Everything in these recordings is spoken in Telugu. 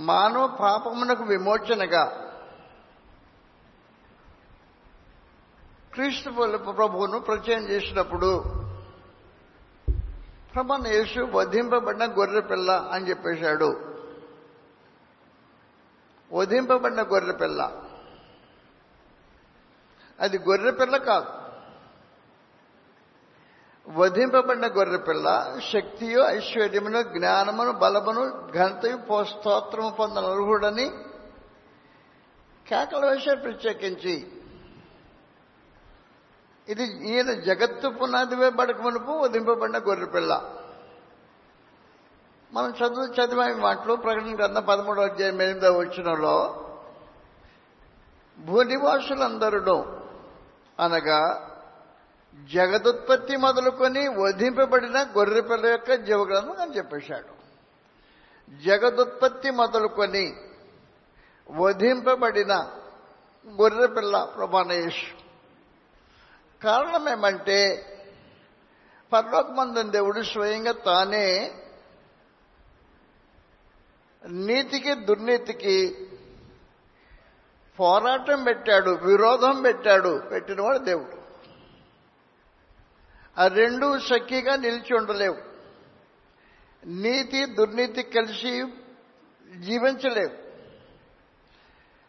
మానవ పాపమునకు విమోచనగా క్రీస్తు ప్రభువును ప్రచయం చేసినప్పుడు ప్రభాన యేసు వధింపబడిన గొర్రె పిల్ల అని చెప్పేశాడు. వధింపబడిన గొర్రె పిల్ల. అది గొర్రె పిల్ల కాదు. వధింపబడిన గొర్రె పిల్ల శక్తియు ఐశ్వర్యమును జ్ఞానమును బలమును ఘనతయు పోస్తోత్రము పొందిన అర్హుడని కేకల వేశారు ప్రత్యేకించి. ఇది ఈయన జగత్తు పునాది వేయబడక మునుపు వధింపబడిన గొర్రె పిల్ల. మనం చదువు చదివే మాటలు ప్రకటన గ్రంథం పదమూడవ అధ్యాయం ఎనిమిదవ వచ్చినలో భూనివాసులందరూ అనగా జగదుత్పత్తి మొదలుకొని వధింపబడిన గొర్రె పిల్ల యొక్క జీవగ్రంథం అని చెప్పేశాడు. జగదుత్పత్తి మొదలుకొని వధింపబడిన గొర్రెపిల్ల ప్రభానేష్. కారణం ఏమంటే పరలోకమందం దేవుడు స్వయంగా తానే నీతికి దుర్నీతికి పోరాటం పెట్టాడు విరోధం పెట్టాడు పెట్టినవాడు దేవుడు. ఆ రెండు సఖీగా నిలిచి ఉండలేవు. నీతి దుర్నీతి కలిసి జీవించలేవు.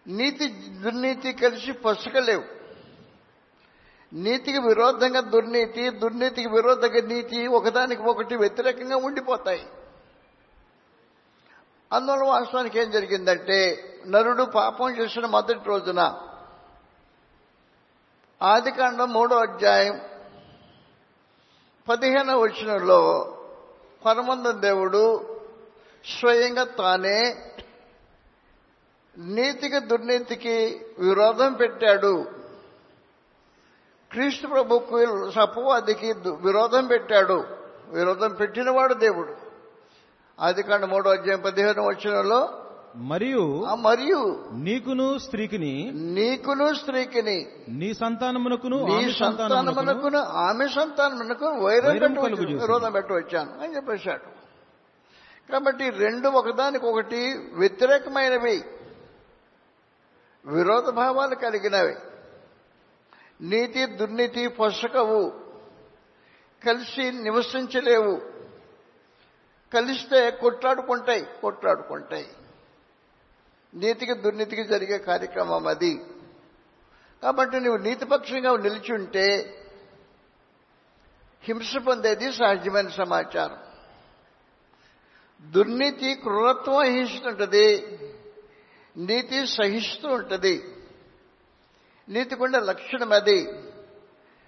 నీతి దుర్నీతి కలిసి పసుకలేవు నీతికి విరోధంగా దుర్నీతి దుర్నీతికి విరోధంగా నీతి ఒకదానికి ఒకటి వ్యతిరేకంగా ఉండిపోతాయి. అందువల్ల వాస్తవానికి ఏం జరిగిందంటే నరుడు పాపం చేసిన మొదటి రోజున ఆదికాండం మూడో అధ్యాయం పదిహేనవ వచనంలో పరమందం దేవుడు స్వయంగా తానే నీతికి దుర్నీతికి విరోధం పెట్టాడు. క్రీస్తు ప్రభుకు సపవాదికి విరోధం పెట్టాడు. విరోధం పెట్టినవాడు దేవుడు. ఆది కాండ మూడో అధ్యాయం పదిహేను వచ్చినలో మరియు మరియు నీకును స్త్రీకిని నీకును స్త్రీకిని నీ సంతానమునకును నీ ఆమె సంతానమునకును ఆమె సంతానమునకు వైరం. విరోధం పెట్టవచ్చాను అని చెప్పేశాడు. కాబట్టి రెండు ఒకదానికొకటి వ్యతిరేకమైనవి. విరోధ భావాలు కలిగినవి. నీతి దుర్నీతి పొసకవు. కలిసి నివసించలేవు. కలిస్తే కొట్లాడుకుంటాయి కొట్లాడుకుంటాయి. నీతికి దుర్నీతికి జరిగే కార్యక్రమం అది. కాబట్టి నువ్వు నీతిపక్షంగా నిలిచి ఉంటే హింస పొందేది సహజమైన సమాచారం. దుర్నీతి క్రూరత్వం వహిస్తుంటుంది. నీతి సహిస్తూ ఉంటుంది. నీతికుండే లక్షణం అది.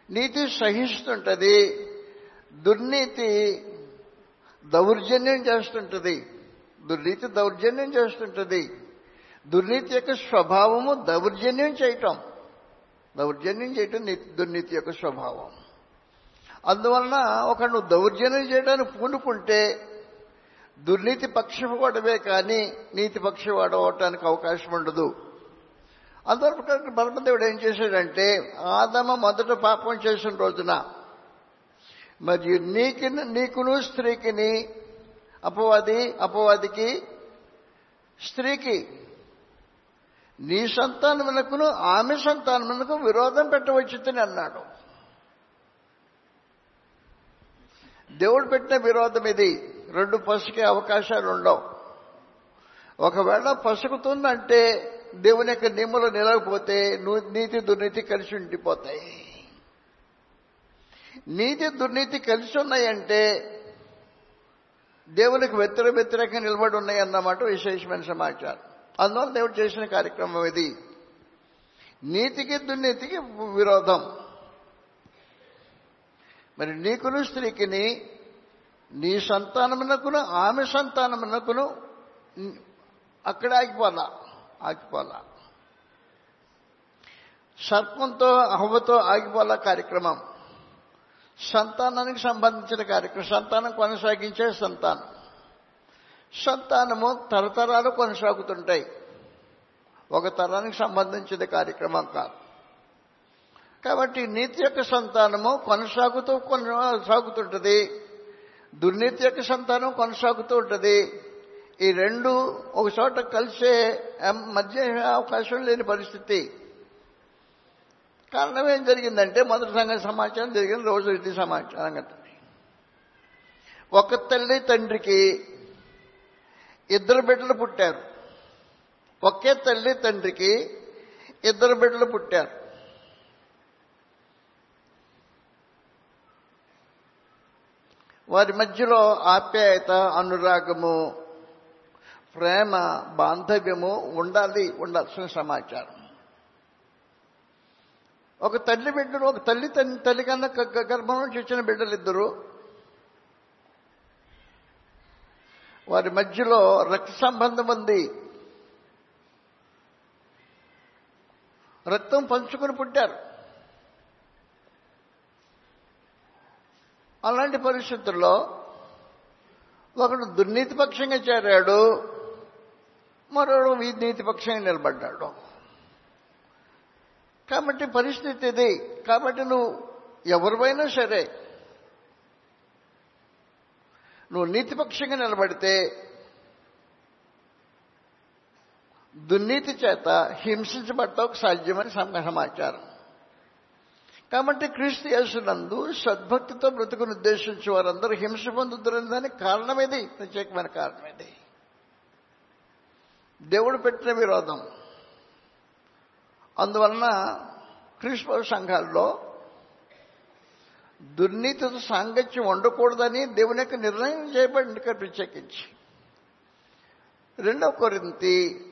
నీతి సహిస్తుంటుంది. దుర్నీతి దౌర్జన్యం చేస్తుంటుంది. దుర్నీతి దౌర్జన్యం చేస్తుంటుంది. దుర్నీతి యొక్క స్వభావము దౌర్జన్యం చేయటం. దౌర్జన్యం చేయటం దుర్నీతి యొక్క స్వభావం. అందువలన ఒక నువ్వు దౌర్జన్యం చేయడానికి పూనుకుంటే దుర్నీతి పక్షవాడవే కానీ నీతి పక్షవాడు అవటానికి అవకాశం ఉండదు. అందువల్ల బలపదేవుడు ఏం చేశాడంటే ఆదమ మొదట పాపం చేసిన రోజున మరియు నీకి నీకును స్త్రీకిని అపవాది అపవాదికి స్త్రీకి నీ సంతానమునకును ఆమె సంతానమునకు విరోధం పెట్టవచ్చుతని అన్నాడు. దేవుడు పెట్టిన విరోధం ఇది. రెండు పసుకే అవకాశాలు ఉండవు. ఒకవేళ పసుకుతుందంటే దేవుని యొక్క నిమ్మలు నిలవకపోతే నీతి దుర్నీతి కలిసి ఉండిపోతాయి. నీతి దుర్నీతి కలిసి ఉన్నాయంటే దేవునికి వ్యతిరేక వ్యతిరేకంగా నిలబడి ఉన్నాయి అన్నమాట విశేషమైన సమాచారం. అందువల్ల దేవుడు చేసిన కార్యక్రమం ఇది. నీతికి దుర్నీతికి విరోధం. మరి నీకును స్త్రీకిని నీ సంతానమునకును ఆమె సంతానమునకును అక్కడ ఆగిపోలా ఆగిపోలా సర్పంతో అహ్వతో ఆగిపోలా కార్యక్రమం. సంతానానికి సంబంధించిన కార్యక్రమం. సంతానం కొనసాగించే సంతానం. సంతానము తరతరాలు కొనసాగుతుంటాయి. ఒక తరానికి సంబంధించిన కార్యక్రమం కాదు. కాబట్టి నీతి యొక్క సంతానము కొనసాగుతూ కొనసాగుతుంటుంది. దుర్నీతి యొక్క సంతానం కొనసాగుతూ ఉంటుంది. ఈ రెండు ఒక చోట కలిసే మధ్య అవకాశం లేని పరిస్థితి. కారణం ఏం జరిగిందంటే మొదటి సంఘ సమాచారం జరిగిన రోజు ఇది సమాచారం. ఒక తల్లి తండ్రికి ఇద్దరు బిడ్డలు పుట్టారు. ఒకే తల్లి తండ్రికి ఇద్దరు బిడ్డలు పుట్టారు. వారి మధ్యలో ఆప్యాయత అనురాగము ప్రేమ బాంధవ్యము ఉండాలి ఉండాల్సిన సమాచారం. ఒక తల్లి బిడ్డలు ఒక తల్లి తల్లి తల్లి కన్నా గ- గ- గర్భం నుంచి వచ్చిన ఇద్దరు వారి మధ్యలో రక్త సంబంధం ఉంది. రక్తం పంచుకొని పుట్టారు. అలాంటి పరిస్థితుల్లో ఒకడు దుర్నీతిపక్షంగా చేరాడు మరోడు నీతి పక్షంగా నిలబడ్డాడు. కాబట్టి పరిస్థితి ఇది. కాబట్టి నువ్వు ఎవరిపైనా సరే నువ్వు నీతిపక్షంగా నిలబడితే దుర్నీతి చేత హింసించబడటం సాధ్యమని సమాచారం కాబట్టి క్రీస్తు యేసునందు సద్భక్తితో బ్రతుకును ఉద్దేశించి వారందరూ హింస పొందుతున్న దానికి కారణం ప్రత్యేకమైన కారణం దేవుడు పెట్టిన విరోధం. అందువలన క్రీస్తు సంఘాల్లో దుర్నీతితో సాంగత్యం ఉండకూడదని దేవుని యొక్క నిర్ణయం చేయబడింది ఇక్కడ ప్రత్యేకించి. రెండవ కొరింతి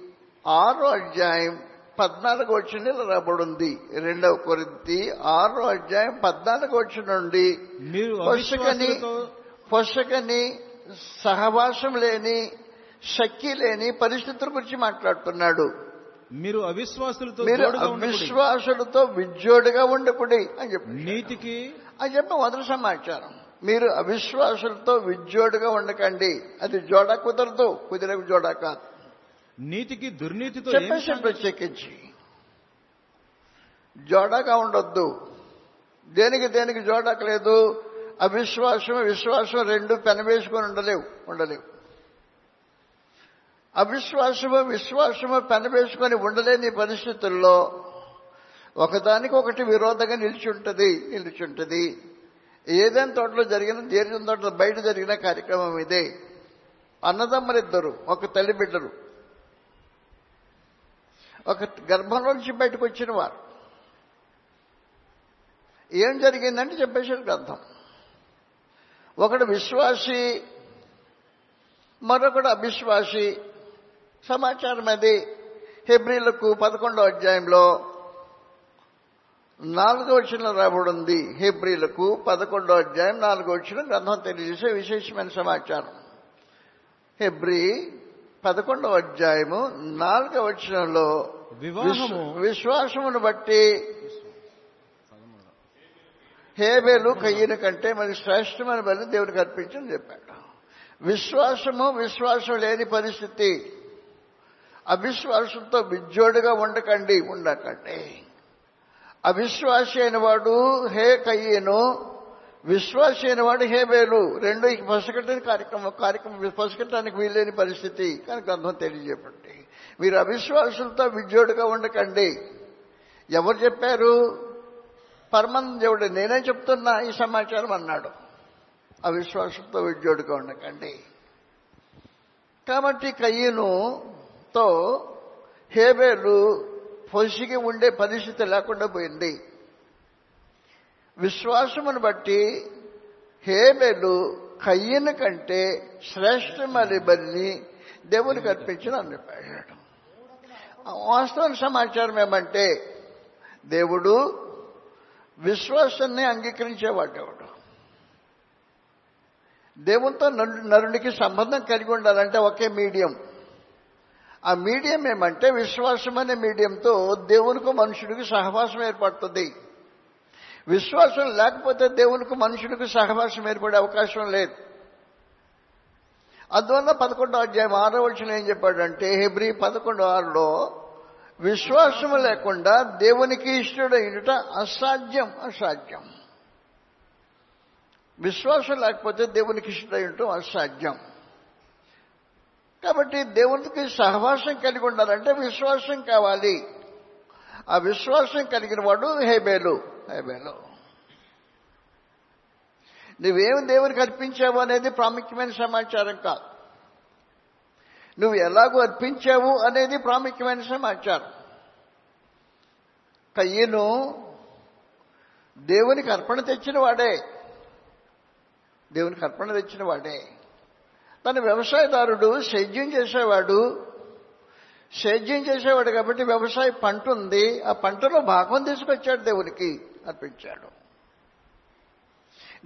ఆరో అధ్యాయం పద్నాలుగు వచ్చిన రాబడింది రెండవ కొరింతి ఆరో అధ్యాయం పద్నాలుగు వచ్చిన నుండి అవిశ్వాసులతో పొసకని సహవాసం లేని శక్తి లేని పరిస్థితుల గురించి మాట్లాడుతున్నాడు. మీరు అవిశ్వాసులతో మీరు. అవిశ్వాసులతో విజ్జోడుగా ఉండకుడి అని చెప్పి నీతికి అని చెప్పి మొదటి సమాచారం మీరు అవిశ్వాసులతో విజ్జోడుగా ఉండకండి. అది జోడా కుదరదు. కుదిరే జోడా కాదు. నీతికి దుర్నీతితో చెప్పేసి? ప్రత్యేకించి. జోడాగా ఉండొద్దు. దేనికి దేనికి జోడాకు లేదు అవిశ్వాసం విశ్వాసం రెండు పెనవేసుకొని ఉండలేవు. ఉండలేవు. అవిశ్వాసము విశ్వాసము పెనవేసుకొని ఉండలేని పరిస్థితుల్లో ఒకదానికి ఒకటి విరోధంగా నిలిచుంటది నిలిచుంటది. ఏదైనా తోటలో జరిగిన దీర్ఘం తోటలో బయట జరిగిన కార్యక్రమం ఇదే. అన్నదమ్మలిద్దరు ఒక తల్లి బిడ్డలు. ఒక గర్భంలోంచి బయటకు వచ్చిన వారు. ఏం జరిగిందంటే చెప్పేసారు గ్రంథం. ఒకడు విశ్వాసి మరొకడు అవిశ్వాసి. సమాచారం అది. హెబ్రిలకు పదకొండో అధ్యాయంలో నాలుగో వచ్చిన రాబడింది. హెబ్రిలకు పదకొండో అధ్యాయం నాలుగో వచ్చిన గ్రంథం తెలియజేసే విశేషమైన సమాచారం. హెబ్రి పదకొండవ అధ్యాయము నాలుగవ వచనంలో విశ్వాసమును బట్టి హేబేలు కయ్యను కంటే మరి శ్రేష్టమైన బలి దేవుడికి అర్పించని చెప్పాడు. విశ్వాసము విశ్వాసం లేని పరిస్థితి. అవిశ్వాసంతో విజ్జోడుగా ఉండకండి ఉండకండి. అవిశ్వాసి అయిన వాడు హే కయ్యను విశ్వాసి అయిన వాడు హేబేలు రెండు ఈ పసకట్టని కార్యక్రమం కార్యక్రమం పసకట్టడానికి వీల్లేని పరిస్థితి. కానీ గ్రంథం తెలియజేపండి మీరు అవిశ్వాసులతో విద్యోడుగా ఉండకండి. ఎవరు చెప్పారు? పరమానంద దేవుడు. నేనే చెప్తున్నా ఈ సమాచారం అన్నాడు. అవిశ్వాసంతో విద్యోడుగా ఉండకండి. కాబట్టి కయ్యనుతో హేబేలు పొసిగి ఉండే పరిస్థితి లేకుండా పోయింది. విశ్వాసమును బట్టి హేబేలు కయ్యన కంటే శ్రేష్టమైన బలిని దేవునికి అర్పించిన అన్నాడు వాస్తవం సమాచారం ఏమంటే దేవుడు విశ్వాసాన్ని అంగీకరించేవాడు దేవుడు దేవునితో నరు- నరునికి సంబంధం కలిగి ఉండాలంటే ఒకే మీడియం. ఆ మీడియం ఏమంటే విశ్వాసం అనే మీడియంతో దేవునికి మనుషుడికి సహవాసం ఏర్పడుతుంది. విశ్వాసం లేకపోతే దేవునికి మనుషుడికి సహవాసం ఏర్పడే అవకాశం లేదు. అందువల్ల పదకొండో అధ్యాయం ఆరో వచ్చిన ఏం చెప్పాడంటే హెబ్రి పదకొండో ఆరులో విశ్వాసము లేకుండా దేవునికి ఇష్టడైనట అసాధ్యం అసాధ్యం. విశ్వాసం లేకపోతే దేవునికి ఇష్టడైనటం అసాధ్యం. కాబట్టి దేవునికి సహవాసం కలిగి ఉండాలంటే విశ్వాసం కావాలి. ఆ విశ్వాసం కలిగిన వాడు హేబేలు. హేబేలు. నువ్వేమి దేవునికి అర్పించావు అనేది ప్రాముఖ్యమైన సమాచారం కాదు. నువ్వు ఎలాగో అర్పించావు అనేది ప్రాముఖ్యమైన సమాచారం. కయ్యను దేవునికి అర్పణ తెచ్చిన వాడే. దేవునికి అర్పణ తెచ్చిన వాడే. తన వ్యవసాయదారుడు సేద్యం చేసేవాడు. సేద్యం చేసేవాడు కాబట్టి వ్యవసాయ పంట ఉంది. ఆ పంటలో భాగం తీసుకొచ్చాడు దేవునికి అర్పించాడు.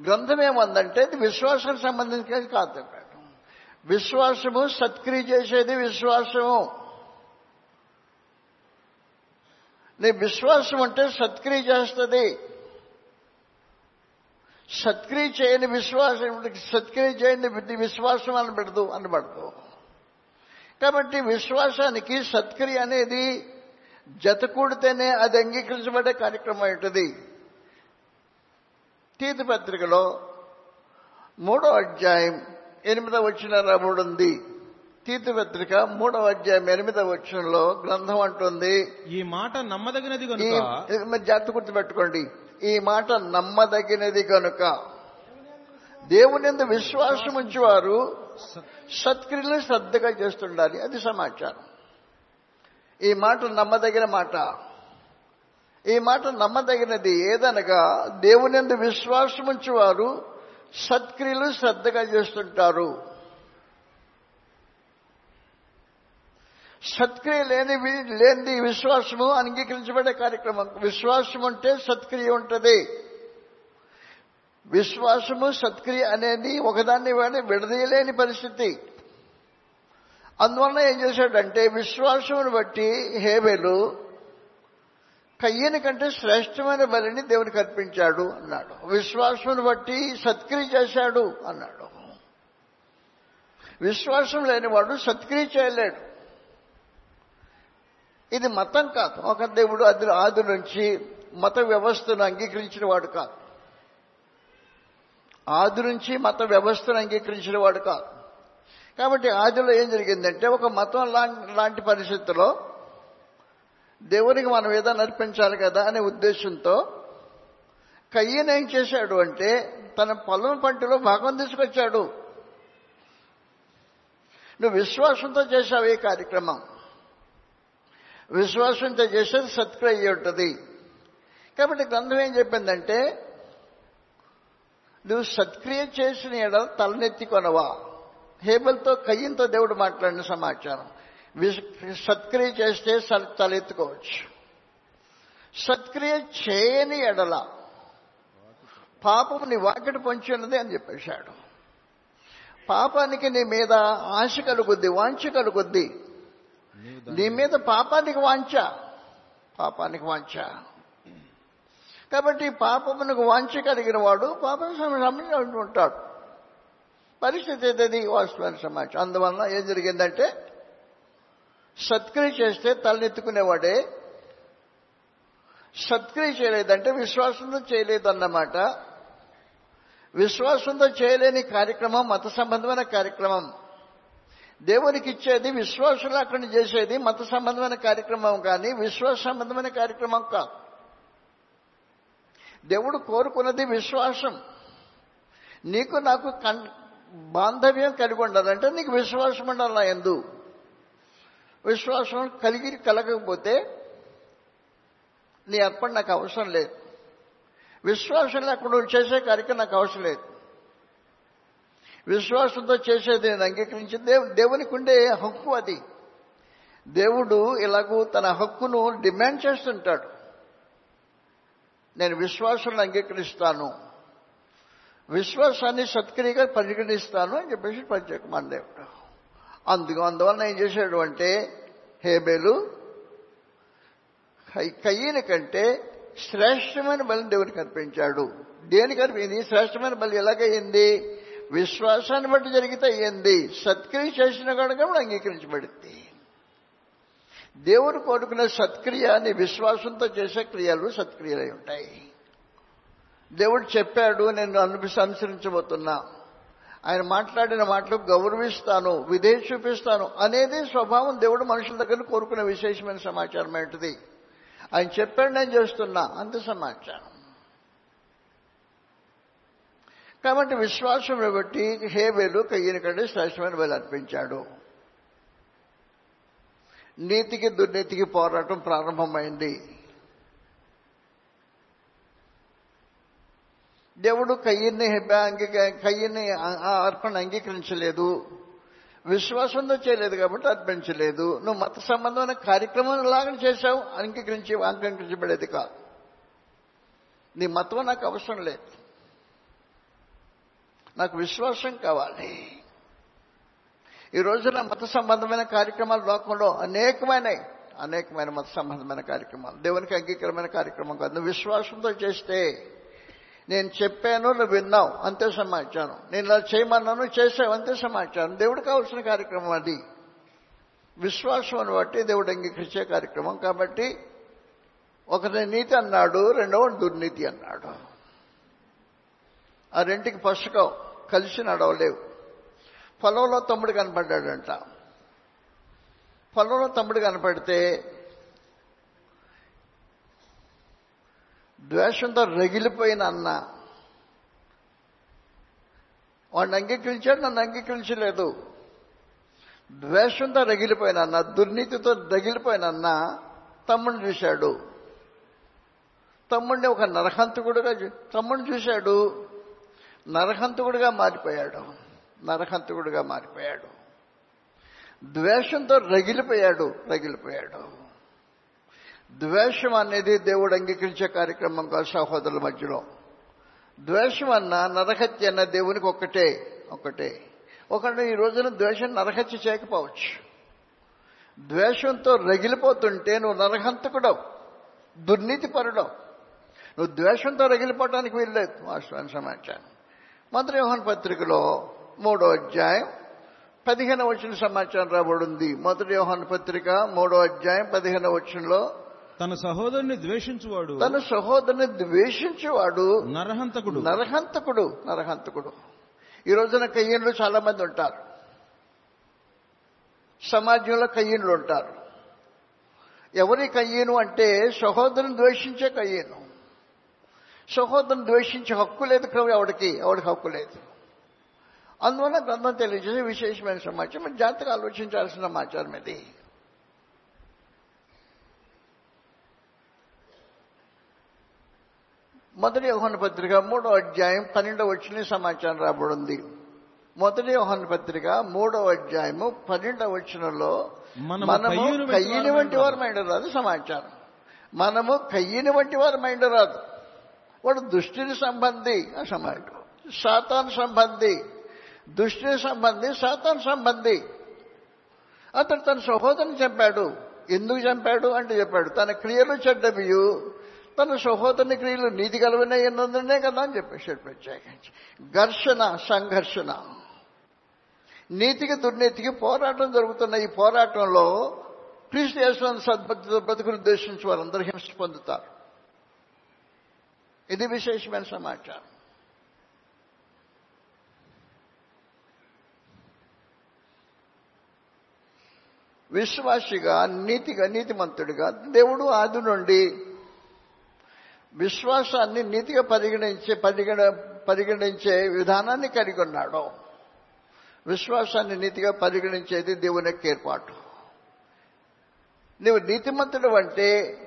గ్రంథం ఏమందంటే ఇది విశ్వాసానికి సంబంధించినది కాదు విశ్వాసము సత్క్రియ చేసేది విశ్వాసము. నీ విశ్వాసం అంటే సత్క్రియ చేస్తుంది. సత్క్రియ చేయని విశ్వాసం సత్క్రియ చేయని విశ్వాసం అనబడదు అనబడదు కాబట్టి విశ్వాసానికి సత్క్రియ అనేది జత కూడితేనే అది అంగీకరించబడే కార్యక్రమం ఉంటుంది తీర్థ పత్రికలో మూడో అధ్యాయం ఎనిమిదవ వచ్చిన రాబడి ఉంది తీర్థ పత్రిక మూడవ అధ్యాయం ఎనిమిదవ వచ్చంలో గ్రంథం అంటుంది. ఈ మాట నమ్మదగినది ఈ జాగ్రత్త గుర్తుపెట్టుకోండి. ఈ మాట నమ్మదగినది కనుక. దేవునిందు విశ్వాసం ఉంచేవారు సత్క్రియలు శ్రద్ధగా చేస్తుండాలి. అది సమాచారం. ఈ మాట నమ్మదగిన మాట. ఈ మాట నమ్మదగినది ఏదనగా దేవునిందు విశ్వాసం ఉంచేవారు సత్క్రియలు శ్రద్ధగా చేస్తుంటారు. సత్క్రియ లేని లేనిది విశ్వాసము అంగీకరించబడే కార్యక్రమం. విశ్వాసం ఉంటే సత్క్రియ ఉంటుంది. విశ్వాసము సత్క్రియ అనేది ఒకదాన్ని వాడి విడదీయలేని పరిస్థితి. అందువలన ఏం చేశాడంటే విశ్వాసమును బట్టి హేబెలు కయ్యని కంటే శ్రేష్టమైన బలిని దేవునికి అర్పించాడు అన్నాడు. విశ్వాసమును బట్టి సత్క్రియ చేశాడు అన్నాడు. విశ్వాసం లేనివాడు సత్క్రియ చేయలేడు. ఇది మతం కాదు. ఒక దేవుడు అది ఆది నుంచి మత వ్యవస్థను అంగీకరించిన వాడు కాదు. ఆది నుంచి మత వ్యవస్థను అంగీకరించిన వాడు కాదు. కాబట్టి ఆదిలో ఏం జరిగిందంటే ఒక మతం లాంటి పరిస్థితుల్లో దేవునికి మనం ఏదైనా అర్పించాలి కదా అనే ఉద్దేశంతో కయ్యను ఏం చేశాడు అంటే తన పొలం పంటలో భాగం తీసుకొచ్చాడు. నువ్వు విశ్వాసంతో చేశావు ఈ కార్యక్రమం. విశ్వాసంతో చేసేది సత్క్రియ అయ్యి ఉంటుంది. కాబట్టి గ్రంథం ఏం చెప్పిందంటే నువ్వు సత్క్రియ చేసిన ఎడల తలనెత్తి కొనవా. హేబల్తో కయ్యంతో దేవుడు మాట్లాడిన సమాచారం. సత్క్రియ చేస్తే తలెత్తుకోవచ్చు. సత్క్రియ చేయని ఎడల పాపం నీ వాకిట పొంచి ఉన్నది అని చెప్పేశాడు. పాపానికి నీ మీద ఆశ కలుగుద్ది వాంఛ కలుగుద్ది. నీ మీద పాపానికి వాంఛ. పాపానికి వాంఛ. కాబట్టి పాపమునకు వాంఛ కలిగిన వాడు పాపం సమయంలో ఉంటాడు. పరిస్థితి ఏదది వాస్తవానికి సమాచారం. అందువలన ఏం జరిగిందంటే సత్క్రియ చేస్తే తలనెత్తుకునేవాడే సత్క్రియ చేయలేదంటే విశ్వాసంతో చేయలేదన్నమాట. విశ్వాసంతో చేయలేని కార్యక్రమం మత సంబంధమైన కార్యక్రమం. దేవునికి ఇచ్చేది విశ్వాసులు అక్కడ చేసేది మత సంబంధమైన కార్యక్రమం కానీ విశ్వాస సంబంధమైన కార్యక్రమం కాదు. దేవుడు కోరుకున్నది విశ్వాసం. నీకు నాకు కన్ బాంధవ్యం కలిగి ఉండాలంటే నీకు విశ్వాసం ఉండాలి నా ఎందు విశ్వాసం కలిగి కలగకపోతే నీ అర్పణ నాకు అవసరం లేదు. విశ్వాసం లేకుండా చేసే కార్యక్రమం నాకు అవసరం లేదు. విశ్వాసంతో చేసేది నేను అంగీకరించి దేవు దేవునికి ఉండే హక్కు అది. దేవుడు ఇలాగూ తన హక్కును డిమాండ్ చేస్తుంటాడు. నేను విశ్వాసాన్ని అంగీకరిస్తాను. విశ్వాసాన్ని సత్క్రియగా పరిగణిస్తాను అని చెప్పేసి ప్రత్యేకమైన దేవుడు. అందుకు అందువలన ఏం చేశాడు అంటే హేబేలు కయ్యని కంటే శ్రేష్టమైన బలిని దేవునికి అర్పించాడు. దేనికి అర్పింది శ్రేష్టమైన బలి ఎలాగైంది విశ్వాసాన్ని బట్టి జరిగితే అయ్యింది సత్క్రియ చేసిన కనుక కూడా అంగీకరించబడింది. దేవుడు కోరుకునే సత్క్రియ నీ విశ్వాసంతో చేసే క్రియలు సత్క్రియలై ఉంటాయి. దేవుడు చెప్పాడు నేను అనిపిస్తే అనుసరించబోతున్నా. ఆయన మాట్లాడిన మాటలు గౌరవిస్తాను విధేయ చూపిస్తాను అనేది స్వభావం దేవుడు మనుషుల దగ్గర కోరుకునే విశేషమైన సమాచారం ఏంటిది? ఆయన చెప్పాడు నేను చేస్తున్నా. అంత సమాచారం. కాబట్టి విశ్వాసం బట్టి హేబేలు కయ్యని కంటే శ్రేష్టమైన బలి అర్పించాడు. నీతికి దుర్నీతికి పోరాటం ప్రారంభమైంది. దేవుడు కయ్యని కయ్యని ఆ అర్పణ అంగీకరించలేదు. విశ్వాసంతో చేయలేదు కాబట్టి అర్పించలేదు. నువ్వు మత సంబంధమైన కార్యక్రమం లాగా చేశావు? అంగీకరించి అంగీకరించబడేది కాదు. నీ మతం నాకు అవసరం లేదు. నాకు విశ్వాసం కావాలి. ఈ రోజున మత సంబంధమైన కార్యక్రమాలు లోకంలో అనేకమైనవి అనేకమైన మత సంబంధమైన కార్యక్రమాలు. దేవునికి అంగీకరమైన కార్యక్రమం కాదు. నువ్వు విశ్వాసంతో చేస్తే నేను చెప్పాను నువ్వు విన్నావు అంతే సమాచారం. నేను ఇలా చేయమన్నాను చేసావు అంతే సమాచారం. దేవుడు కావాల్సిన కార్యక్రమం అది. విశ్వాసం అని బట్టి దేవుడు అంగీకరించే కార్యక్రమం కాబట్టి ఒకరి నీతి అన్నాడు రెండవ దుర్నీతి అన్నాడు. ఆ రెంటికి పసుకం కలిసి నడవలేవు. పొలంలో తమ్ముడు కనపడ్డాడంట. పొలంలో తమ్ముడు కనపడితే ద్వేషంతో రగిలిపోయిన అన్న. వాడిని అంగీకరించాడు నన్ను అంగీకరించలేదు. ద్వేషంతో రగిలిపోయిన అన్న దుర్నీతితో రగిలిపోయిన అన్న తమ్ముడిని చూశాడు. తమ్ముడిని ఒక నరహంతకుడుగా తమ్ముడిని చూశాడు. నరహంతకుడిగా మారిపోయాడు. నరహంతకుడిగా మారిపోయాడు. ద్వేషంతో రగిలిపోయాడు రగిలిపోయాడు. ద్వేషం అనేది దేవుడు అంగీకరించే కార్యక్రమం కాదు సహోదరుల మధ్యలో. ద్వేషం అన్న నరహత్య అన్న దేవునికి ఒక్కటే ఒకటే ఒకటి ఈ రోజున ద్వేషం నరహత్య చేయకపోవచ్చు. ద్వేషంతో రగిలిపోతుంటే నువ్వు నరహంతకుడవు దుర్నీతి పరుడవు నువ్వు ద్వేషంతో రగిలిపోవటానికి వీల్లేదు. వాస్తవాన్ని సమాచారం. యోహన్ పత్రికలో మూడో అధ్యాయం పదిహేను వచ్చిన సమాచారం రాబడింది. మొదటి యోహన్ పత్రిక మూడో అధ్యాయం పదిహేను వచ్చినలో తన సహోదరుని ద్వేషించువాడు. తన సహోదరుని ద్వేషించేవాడు నరహంతకుడు. నరహంతకుడు నరహంతకుడు. ఈ రోజున కయ్యన్లు చాలా మంది ఉంటారు. సమాజంలో కయ్యన్లు ఉంటారు. ఎవరి కయ్యను అంటే సహోదరుని ద్వేషించే కయ్యను. సహోదరుని ద్వేషించే హక్కు లేదు కదా ఎవడికి? ఎవడికి హక్కు లేదు. అందువల్ల గ్రంథం తెలియజేసే విశేషమైన సమాచారం జాతకు ఆలోచించాల్సిన సమాచారం ఇది. మొదటి యోహన పత్రిక మూడో అధ్యాయం పన్నెండో వచ్చిన సమాచారం రాబడింది. మొదటి యోహన పత్రిక మూడో అధ్యాయము పన్నెండవ వచనంలో మనము కయ్యూను వంటి వారు మైండ్ రాదు సమాచారం. మనము కయ్యిని వంటి వారు మైండ్ రాదు వాడు దుష్టిని సంబంధి. అసమాయుడు సాతాన్ సంబంధి. దుష్టిని సంబంధి సాతాన్ సంబంధి. అతడు తన సహోదరుని చంపాడు. ఎందుకు చంపాడు అంటే చెప్పాడు తన క్రియలు చెడ్డవియు. తన సహోదరుని క్రియలు నీతి కలవనే ఎన్నందునే కదా అని చెప్పేశాడు ప్రత్యేకించి. ఘర్షణ సంఘర్షణ. నీతికి దుర్నీతికి పోరాటం జరుగుతున్న ఈ పోరాటంలో క్రీస్తు యేసు సద్భక్తితో బ్రతుకుని ఉద్దేశించి వారందరూ హింస పొందుతారు. ఇది విశేషమైన సమాచారం. విశ్వాసిగా నీతిగా నీతిమంతుడిగా దేవుడు ఆది నుండి విశ్వాసాన్ని నీతిగా పరిగణించే పరిగణ పరిగణించే విధానాన్ని కలిగి ఉన్నాడు. విశ్వాసాన్ని నీతిగా పరిగణించేది దేవుని యొక్క ఏర్పాటు. నువ్వు నీతిమంతుడు అంటే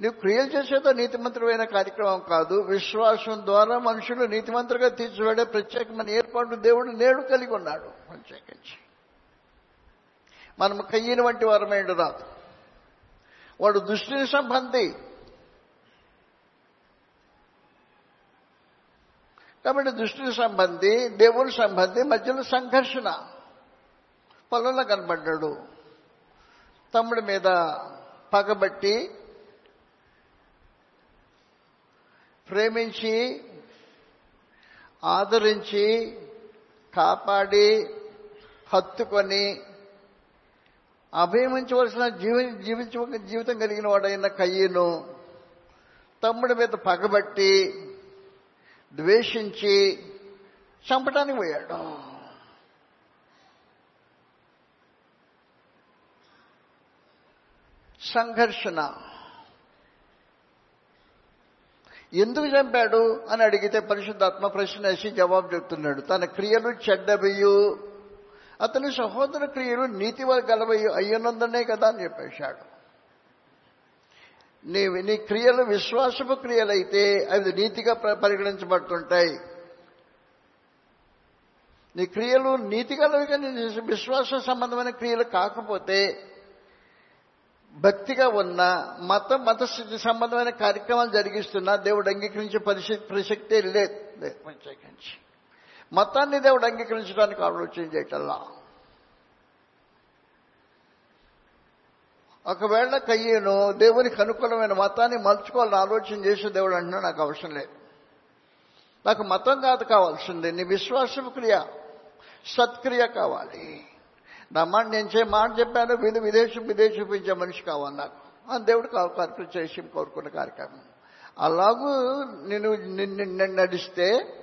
నువ్వు క్రియలు చేసేదో నీతిమంతుడైన కార్యక్రమం కాదు. విశ్వాసం ద్వారా మనుషులు నీతిమంతులుగా తీర్చివేడే ప్రత్యేకమైన ఏర్పాటు దేవుడు నేడు కలిగి ఉన్నాడు. ప్రత్యేకించి. మనం కయ్యిన వంటి వారమైండు రాదు. వాడు దృష్టిని సంబంధి. కాబట్టి దృష్టిని సంబంధి దేవుని సంబంధి మధ్యలో సంఘర్షణ. పొలంలో కనబడ్డాడు. తమ్ముడి మీద పగబట్టి ప్రేమించి ఆదరించి కాపాడి హత్తుకొని అభిమించవలసిన జీవి జీవించ జీవితం కలిగిన వాడైన కయ్యను తమ్ముడి మీద పగబట్టి ద్వేషించి చంపటానికి పోయాడు. సంఘర్షణ. ఎందుకు చంపాడు అని అడిగితే పరిశుద్ధాత్మ ప్రశ్న వేసి జవాబు చెప్తున్నాడు. తన క్రియలు చెడ్డవయ్యు. అతని సహోదర క్రియలు నీతి గలవయ్యు అయ్యున్నందునే కదా అని చెప్పేశాడు. నీ నీ క్రియలు విశ్వాసపు క్రియలైతే అవి నీతిగా పరిగణించబడుతుంటాయి. నీ క్రియలు నీతి గలవి కానీ విశ్వాస సంబంధమైన క్రియలు కాకపోతే భక్తిగా ఉన్న మత మత స్థితి సంబంధమైన కార్యక్రమాలు జరిగిస్తున్నా దేవుడు అంగీకరించే పరిశక్తి ప్రసక్తే లేదు లేదు, ప్రత్యేకించి మతాన్ని దేవుడు అంగీకరించడానికి ఆలోచన చేయటల్లా. ఒకవేళ కయ్యను దేవునికి అనుకూలమైన మతాన్ని మలుచుకోవాలని ఆలోచన చేసే దేవుడు అంటున్నా నాకు అవసరం లేదు. నాకు మతం కాదు కావాల్సింది నీ విశ్వాసం క్రియ సత్క్రియ కావాలి. రమ్మని మాట నేను చే మాట చెప్పాను వీళ్ళు విదేశం విదేశం చూపించే మనిషి కావన్నారు అని ఆ దేవుడు కార్యక్రమం చేసి కోరుకున్న కార్యక్రమం. అలాగూ నేను నిన్ను నడిస్తే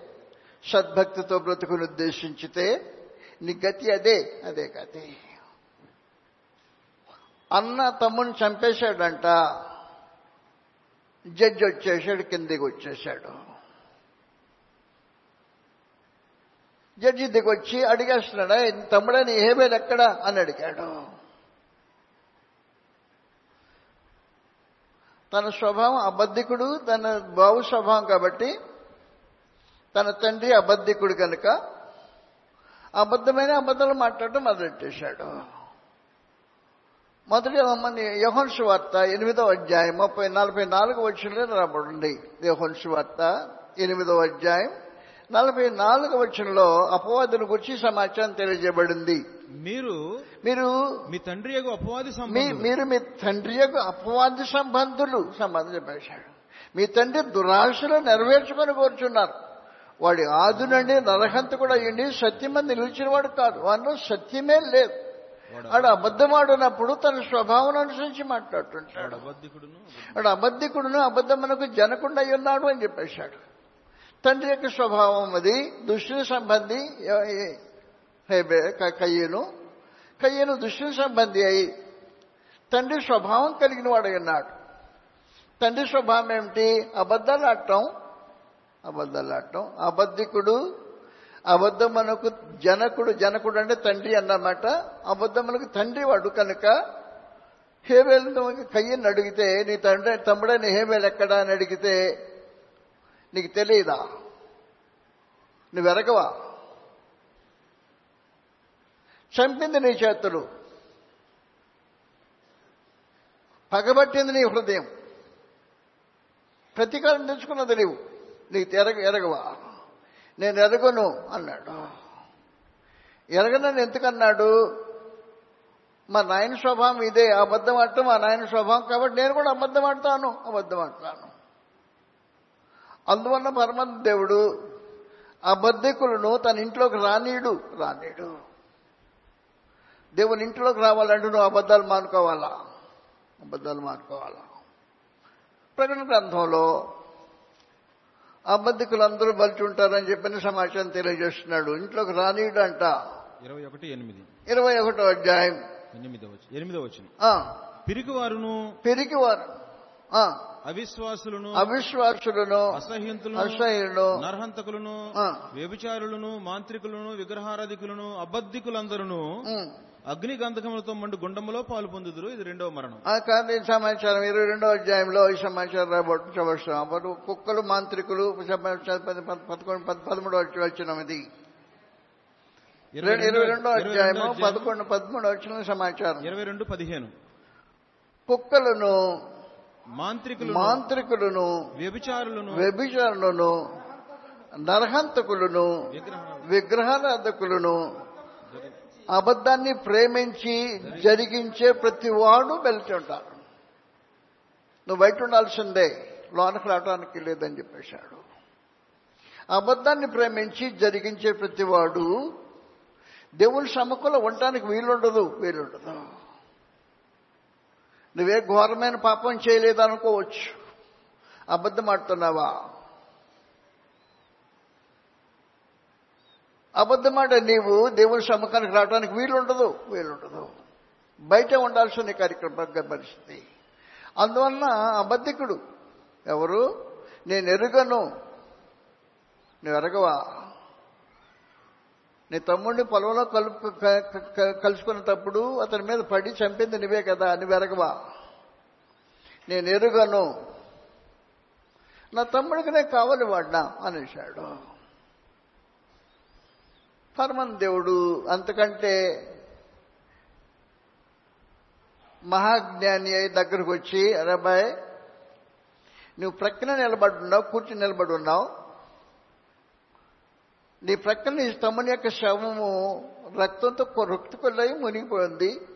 సద్భక్తితో బ్రతుకుని ఉద్దేశించితే నీ గతి అదే అదే గతి. అన్న తమ్ముని చంపేశాడంట. జడ్జి వచ్చేసాడు కిందికి వచ్చేసాడు జడ్జి దిగొచ్చి అడిగేస్తున్నాడా తమ్ముడా నీ హేబేలు ఎక్కడా? అని అడిగాడు. తన స్వభావం అబద్ధికుడు తన బావు స్వభావం కాబట్టి తన తండ్రి అబద్ధికుడు కనుక అబద్ధమైన అబద్ధాలు మాట్లాడటం మొదలెట్టేశాడు మొదటి మన యహోన్ వార్త ఎనిమిదో అధ్యాయం ముప్పై నలభై నాలుగు వచ్చిన రాబడింది యహోన్ వార్త ఎనిమిదో అధ్యాయం నలభై నాలుగు వచనంలో అపవాదుని గురించి సమాచారం తెలియజేయబడింది. మీరు మీరు మీ తండ్రి యొక్క అపవాది. మీరు మీ తండ్రి యొక్క అపవాది సంబంధులు సంబంధం చెప్పేశాడు. మీ తండ్రి దురాశలు నెరవేర్చుకొని కోరుచున్నారు. వాడి ఆదు నుండి నరహంతకుడు అయ్యండి సత్యమంది నిలిచినవాడు కాదు. వాడిలో సత్యమే లేదు. వాడు అబద్ధమాడినప్పుడు తన స్వభావం అనుసరించి మాట్లాడుతుంటాడు. అబద్ధికుడును అబద్ధికుడును అబద్ధమునకు జనకుండా అయి ఉన్నాడు అని చెప్పేశాడు. తండ్రి యొక్క స్వభావం అది దుష్టుని సంబంధి కయ్యను. కయ్యను దుష్టుని సంబంధి అయి తండ్రి స్వభావం కలిగిన వాడు అన్నాడు తండ్రి స్వభావం ఏమిటి? అబద్ధాలు ఆడటం అబద్ధాలు ఆడటం. అబద్ధికుడు అబద్ధమునకు జనకుడు జనకుడు అంటే తండ్రి అన్నమాట. అబద్ధమునకు తండ్రి వాడు కనుక హేబేలు కయ్యను అడిగితే నీ తండ్రి తమ్ముడని హేబేలు ఎక్కడా అని అడిగితే నీకు తెలియదా నువ్వు ఎరగవా చంపింది నీ చేతులు. పగబట్టింది నీ హృదయం. ప్రతీకారం తెచ్చుకున్నది నీవు. నీకు ఎరగ ఎరగవా? నేను ఎరగను అన్నాడు. ఎరగనని ఎందుకన్నాడు? మా నాయన స్వభావం ఇదే అబద్ధం ఆడటం మా నాయన స్వభావం కాబట్టి నేను కూడా అబద్ధం ఆడతాను అబద్ధం ఆడతాను. అందువల్ల పరమ దేవుడు అబద్ధికులను తన ఇంట్లోకి రానీయుడు రానీయుడు దేవుని ఇంట్లోకి రావాలంటే నువ్వు అబద్ధాలు మానుకోవాలా? అబద్ధాలు మానుకోవాలా? ప్రకటన గ్రంథంలో అబద్ధికులందరూ బలిచి ఉంటారని చెప్పిన సమాచారం తెలియజేస్తున్నాడు. ఇంట్లోకి రానీయుడు అంట ఇరవై ఒకటి ఎనిమిది. ఇరవై ఒకటో అధ్యాయం. ఎనిమిదో ఎనిమిదో వచ్చిన ఆ, పిరికివారును పిరికివారు. ఆ, అవిశ్వాసులను అవిశ్వాసులను అసహ్యంతులను అసహ్యులను నరహంతకులను. వ్యభిచారులను మాంత్రికులను విగ్రహారాధికులను అబద్ధికులందరూ. అగ్ని గంధకములతో మండు గుండములో పాలు పొందుదురు. ఇది రెండవ మరణం. కానీ ఈ సమాచారం ఇరవై రెండో అధ్యాయంలో ఈ సమాచారం రాబోతున్న అప్పుడు కుక్కలు మాంత్రికులు పదకొండు పది- పదమూడో వచ్చి- వచ్చిన ఇది. ఇరవై ఇరవై రెండో అధ్యాయము పదకొండు పదమూడు వచ్చిన సమాచారం. ఇరవై రెండు పదిహేను. కుక్కలను మాంత్రికులు మాంత్రికులను వ్యభిచారులను వ్యభిచారులను నరహంతకులను విగ్రహ విగ్రహారాధకులను అబద్ధాన్ని ప్రేమించి జరిగించే ప్రతి వాడు వెళ్తూ ఉంటారు నువ్వు బయట ఉండాల్సిందే లోనకు రావడానికి లేదని చెప్పేశాడు. అబద్ధాన్ని ప్రేమించి జరిగించే ప్రతివాడు దేవుని సముఖంలో ఉండటానికి వీలుండదు వీలుండదు. నువ్వే ఘోరమైన పాపం చేయలేదనుకోవచ్చు. అబద్ధం ఆడుతున్నావా? అబద్ధమాట నీవు దేవుని సమ్మకానికి రావడానికి వీలుండదు. వీలుండదు. బయట ఉండాల్సిన కార్యక్రమ పరిస్థితి. అందువలన అబద్ధికుడు ఎవరు? నేను ఎరుగను. నువ్వు ఎరగవా? నీ తమ్ముడిని పొలంలో కలుపు కలుసుకున్నప్పుడు కలుసుకునేటప్పుడు అతని మీద పడి చంపింది నువ్వే కదా అని వెరగవా నేను ఎరుగను. నా తమ్ముడికి నేను కావాలి వాడినా అనేశాడు. పరమన్ దేవుడు అంతకంటే మహాజ్ఞాని అయి దగ్గరకు వచ్చి అరేబాయ్ నువ్వు ప్రక్కన నిలబడి ఉన్నావు కూర్చుని నిలబడి ఉన్నావు నీ ప్రక్కన నీ తమ్ముని యొక్క శవము రక్తంతో రక్తకొల్లయి మునిగిపోయింది.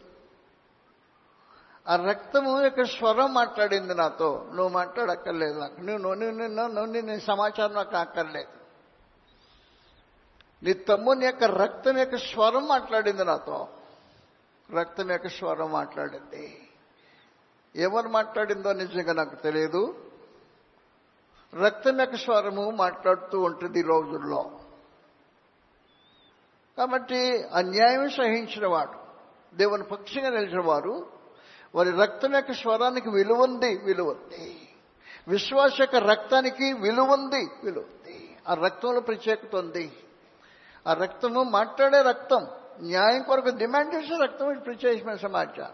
ఆ రక్తము యొక్క స్వరం మాట్లాడింది నాతో. నువ్వు మాట్లాడక్కర్లేదు నాకు. నువ్వు నువ్వు నిన్ను నువ్వు నీ సమాచారం నాకు అక్కర్లేదు. నీ తమ్ముని యొక్క రక్తం యొక్క స్వరం మాట్లాడింది నాతో. రక్తం యొక్క స్వరం మాట్లాడింది. ఎవరు మాట్లాడిందో నిజంగా నాకు తెలియదు. రక్తం యొక్క స్వరము మాట్లాడుతూ ఉంటుంది ఈ రోజుల్లో. కాబట్టి అన్యాయం సహించిన వాడు దేవుని పక్షంగా నిలిచిన వారు వారి రక్తం యొక్క స్వరానికి విలువంది విలువంది. విశ్వాస యొక్క రక్తానికి విలువంది విలువంది. ఆ రక్తంలో ప్రత్యేకత ఉంది. ఆ రక్తము మాట్లాడే రక్తం న్యాయం కొరకు డిమాండ్ చేసే రక్తం ఇది ప్రత్యేకమైన సమాచారం.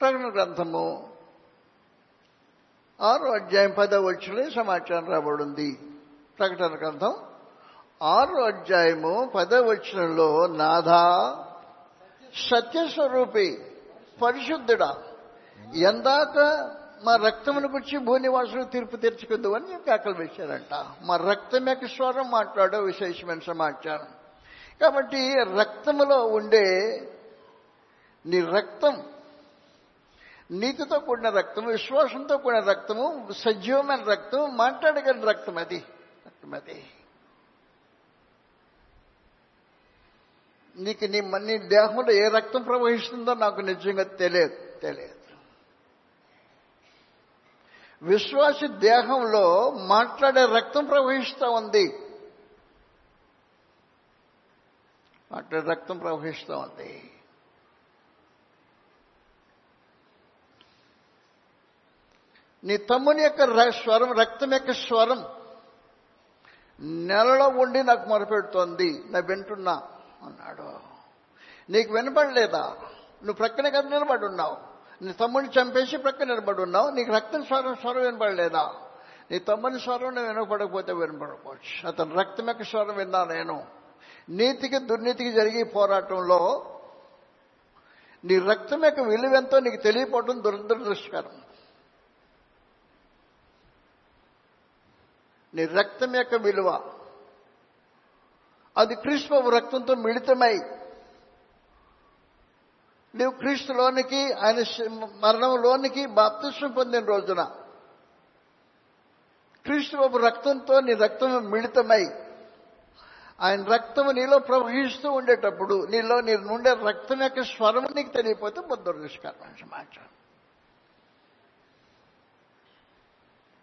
ప్రకటన గ్రంథము ఆరో అధ్యాయం పదో వచ్చిన సమాచారం రాబడింది ప్రకటన గ్రంథం ఆరో అధ్యాయము పదవచనంలో నాథా సత్యస్వరూపి పరిశుద్ధుడా. ఎందాక మా రక్తమును గురించి భూనివాసులు తీర్పు తెరుచుకుందు అని కేకలు వేశారంట. మా రక్తం యొక్క స్వరం మాట్లాడో విశేషమైన సమాచారం కాబట్టి రక్తములో ఉండే నీ రక్తం నీతితో కూడిన రక్తము విశ్వాసంతో కూడిన రక్తము సజీవమైన రక్తం మాట్లాడగలిగిన రక్తం అది. రక్తం అది. నీకు నీ నీ దేహంలో ఏ రక్తం ప్రవహిస్తుందో నాకు నిజంగా తెలియదు తెలియదు. విశ్వాసి దేహంలో మాట్లాడే రక్తం ప్రవహిస్తూ ఉంది. మాట్లాడే రక్తం ప్రవహిస్తూ ఉంది. నీ తమ్ముని యొక్క స్వరం రక్తం యొక్క స్వరం నెలలో ఉండి నాకు మొరపెడుతోంది. నా వింటున్నా. అన్నాడు. నీకు వినపడలేదా? నువ్వు ప్రక్కనే కదా నిలబడి ఉన్నావు. నీ తమ్ముడిని చంపేసి ప్రక్కన నిలబడి ఉన్నావు. నీకు రక్తం స్వరం స్వరం వినపడలేదా? నీ తమ్ముని స్వరం నేను వినపడకపోతే వినపడకపోవచ్చు. అతని రక్తం యొక్క స్వరం విన్నా నేను. నీతికి దుర్నీతికి జరిగే పోరాటంలో నీ రక్తం యొక్క విలువ ఎంతో నీకు తెలియపోవడం దురదృష్టకరం. నీ రక్తం యొక్క విలువ అది క్రీస్తు రక్తంతో మిళితమై. నీవు క్రీస్తులోనికి ఆయన మరణంలోనికి బాప్తిష్టం పొందిన రోజున క్రీస్తు రక్తంతో నీ రక్తం మిళితమై. ఆయన రక్తము నీలో ప్రవహిస్తూ ఉండేటప్పుడు నీలో నీ నుండే రక్తం యొక్క స్వరం నీకు తెలియకపోతే బుద్ధుష్కరమైన సమాచారం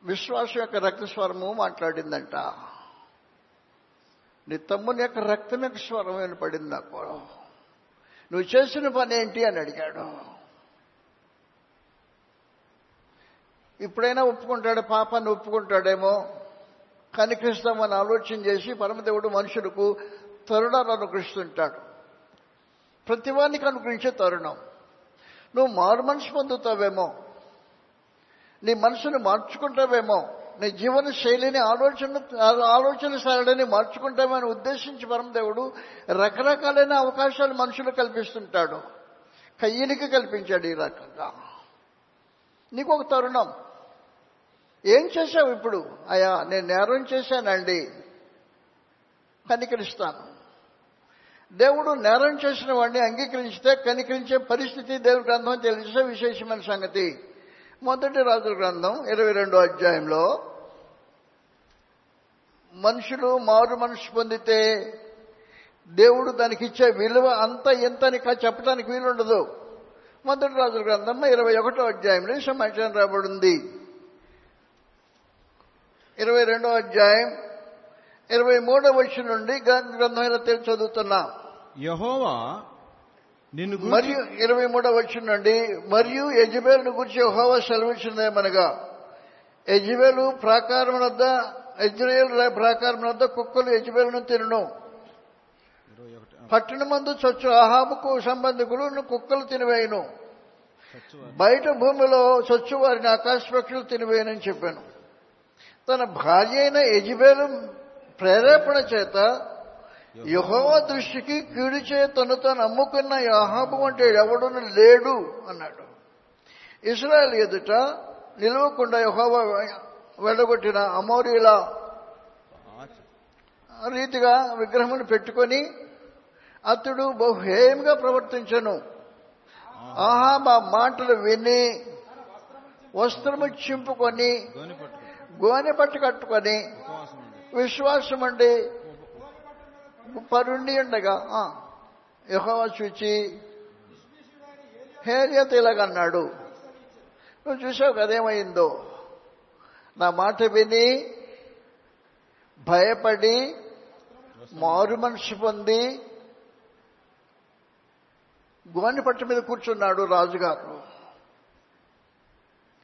విశ్వాసం యొక్క రక్త స్వరము మాట్లాడిందంట. నీ తమ్ముని యొక్క రక్తం యొక్క స్వరం వినపడింది నాకు. నువ్వు చేసిన పని ఏంటి అని అడిగాడు. ఇప్పుడైనా ఒప్పుకుంటాడు పాపాన్ని ఒప్పుకుంటాడేమో. కనికరిస్తామని ఆలోచన చేసి పరమదేవుడు మనుషులకు తరుణాలు అనుగ్రహిస్తుంటాడు. ప్రతివానికి అనుగ్రహించే తరుణం. నువ్వు మారు మనసు పొందుతావేమో. నీ మనసును మార్చుకుంటావేమో. నీ జీవన శైలిని ఆలోచన ఆలోచన సరళిని మార్చుకుంటామని ఉద్దేశించి పరమదేవుడు రకరకాలైన అవకాశాలు మనుషులు కల్పిస్తుంటాడు. కయ్యనికి కల్పించాడు ఈ రకంగా. నీకు ఒక తరుణం. ఏం చేశావు ఇప్పుడు? అయ్యా నేను నేరం చేశానండి. కనికరిస్తాను. దేవుడు నేరం చేసిన వాడిని అంగీకరించితే కనికరించే పరిస్థితి దేవుడి గ్రంథం తెలిసే విశేషమైన సంగతి. మొదటి రాజుల గ్రంథం ఇరవై రెండో అధ్యాయంలో మనుషులు మారు మనసు పొందితే దేవుడు దానికి ఇచ్చే విలువ అంత ఎంతని చెప్పడానికి వీలుండదు. మొదటి రాజుల గ్రంథం ఇరవై ఒకటో అధ్యాయంలో ఈ సమాచారం రాబడింది ఇరవై రెండో అధ్యాయం ఇరవై మూడో వచ్చి నుండి గ్రంథమైన చదువుతున్నా. యహోవా నిన్ను మరియు ఇరవై మూడవ వచ్చి నుండి మరియు యజ్బేలును గురించి యెహోవా సెలవిచ్చినదేమనగా యజ్బేలు ప్రాకారం వద్ద ఇజ్రాయేల్ ప్రాకారం వద్ద కుక్కలు యజ్బేలును తినను పట్టిన ఒకటి. చచ్చు పట్టణమందు చొచ్చు ఆహాబుకు సంబంధికులు కుక్కలు తినివేయను బయట భూమిలో చచ్చు వారిని ఆకాశ పక్షులు తినివేయనని చెప్పాను తన భార్య అయిన యజ్బేలు ప్రేరేపణ చేత యహోవా దృష్టికి కీడు చే తను తాను అమ్ముకున్న యహాబు అంటే ఎవడును లేడు అన్నాడు. ఇస్రాయల్ ఎదుట నిలవకుండా యహోవా వెళ్ళగొట్టిన అమోరీల రీతిగా విగ్రహమును పెట్టుకొని అతడు బహుహేయంగా ప్రవర్తించను. ఆహా మా మాటలు విని వస్త్రము చింపుకొని గోని పట్టు కట్టుకొని. విశ్వాసం అండి పరుండి ఉండగా యహోవ చూచి హేరియత ఇలాగన్నాడు నువ్వు చూసావు కదేమైందో నా మాట విని భయపడి మారు మనసు పొంది గోని పట్టు మీద కూర్చున్నాడు రాజుగారు.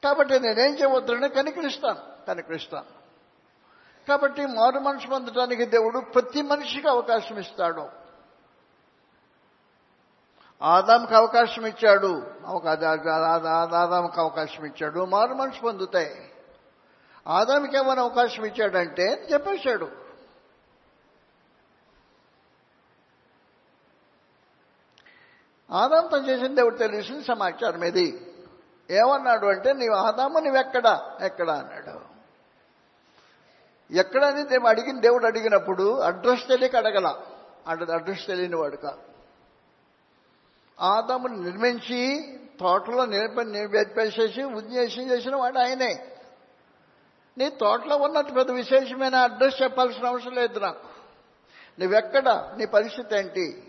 కాబట్టి నేనేం చేయవద్దని కనికరిస్తాను కనికరిస్తాను. కాబట్టి మారు మనసు పొందడానికి దేవుడు ప్రతి మనిషికి అవకాశం ఇస్తాడు. ఆదాంకి అవకాశం ఇచ్చాడు. ఆదాంకి అవకాశం ఇచ్చాడు. మారు మనసు పొందుతాయి. ఆదాంకి ఏమైనా అవకాశం ఇచ్చాడంటే చెప్పేశాడు. ఆదాం తను చేసిన దేవుడు తెలిసిన సమాచారం ఇది. ఏమన్నాడు అంటే నీవు ఆదాము నువ్వెక్కడా ఎక్కడా? అన్నాడు. ఎక్కడని మేము అడిగిన దేవుడు అడిగినప్పుడు అడ్రస్ తెలియక అడగల. అంటే అడ్రస్ తెలియని వాడు కాదు ఆదామును నిర్మించి తోటలో నిలిపేసేసి ఉద్దేశం చేసిన వాడు ఆయనే. నీ తోటలో ఉన్నట్టు పెద్ద విశేషమైన అడ్రస్ చెప్పాల్సిన అవసరం లేదు నాకు నువ్వెక్కడ? నీ పరిస్థితి ఏంటి?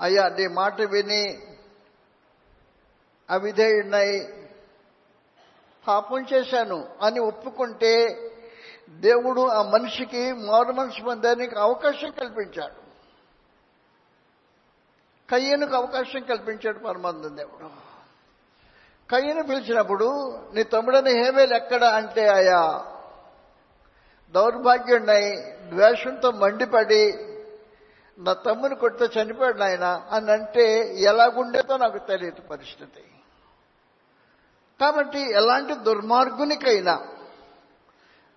అయ్యా నీ మాట విని అవిధేయుడినై పాపం చేశాను అని ఒప్పుకుంటే దేవుడు ఆ మనిషికి మారు మనసు పొందడానికి అవకాశం కల్పించాడు. కయ్యనుకు అవకాశం కల్పించాడు పరమాత్మ దేవుడు. కయ్యను పిలిచినప్పుడు నీ తమ్ముడని హేవేలు ఎక్కడ? అంటే ఆయా దౌర్భాగ్యుడినై ద్వేషంతో మండిపడి నా తమ్ముని కొడితే చనిపోయాడు ఆయన అని అంటే ఎలాగుండేదో నాకు తెలియదు పరిస్థితి. కాబట్టి ఎలాంటి దుర్మార్గునికైనా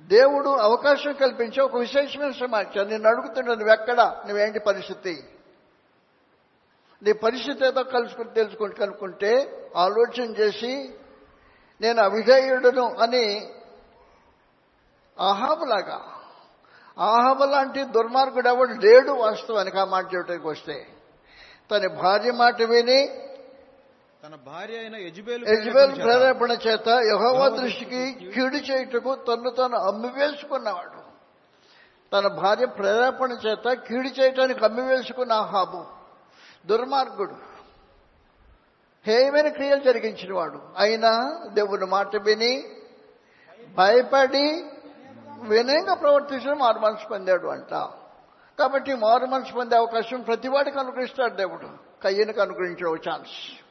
దేవుడు అవకాశం కల్పించి ఒక విశేషమైన సమాచారం నేను అడుగుతున్నాను నువ్వెక్కడ నువ్వేంటి పరిస్థితి? నీ పరిస్థితి ఏదో కలుసుకుని తెలుసుకుంటే కనుక్కుంటే ఆలోచన చేసి నేను అవిధేయుడును అని ఆహాబులాగా ఆహాబు లాంటి దుర్మార్గుడు ఎవడు లేడు వాస్తవానికి ఆ మాట చెప్పడానికి వస్తే. తన భార్య మాట విని తన భార్య అయిన యజ్బేలు యజ్బేల్ ప్రేరేపణ చేత యహోవా దృష్టికి కీడు చేయుటకు తన్ను తాను అమ్మివేసుకున్నవాడు. తన భార్య ప్రేరేపణ చేత కీడు చేయటానికి అమ్మివేసుకున్న ఆహాబు దుర్మార్గుడు. హేయమైన క్రియలు జరిగించిన వాడు అయినా దేవుని మాట విని భయపడి వినయంగా ప్రవర్తించిన మారు మనసు పొందాడు అంట. కాబట్టి మారు మనసు పొందే అవకాశం ప్రతివాడికి అనుగ్రహిస్తాడు దేవుడు. కయ్యనికి అనుగ్రహించే ఛాన్స్.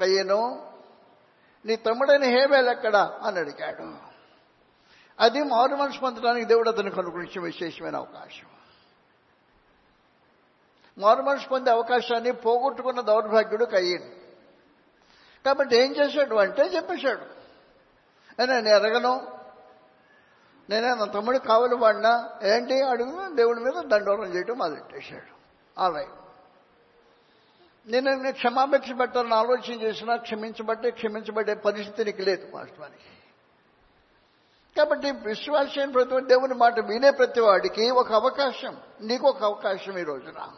కయ్యను నీ తమ్ముడైన హేబేలు ఎక్కడ? అని అడిగాడు. అది మారు మనసు పొందడానికి దేవుడు అతనికి అనుగ్రహించిన విశేషమైన అవకాశం. మారు మనసు పొందే అవకాశాన్ని పోగొట్టుకున్న దౌర్భాగ్యుడు కయ్యను. కాబట్టి ఏం చేశాడు అంటే చెప్పేశాడు. నేను ఎరగను. నేనే నా తమ్ముడు కావలి వాడినా? ఏంటి? అడుగు. దేవుడి మీద దండోరం చేయటం మొదలెట్టేశాడు అలాగే నేను నేను క్షమాపేక్ష పెట్టాలని ఆలోచన చేసినా క్షమించబట్టే క్షమించబడే పరిస్థితి నీకు లేదు వాస్తవానికి. కాబట్టి విశ్వాసం ప్రతి దేవుని మాట వినే ప్రతి వాడికి ఒక అవకాశం నీకు ఒక అవకాశం ఈ రోజున.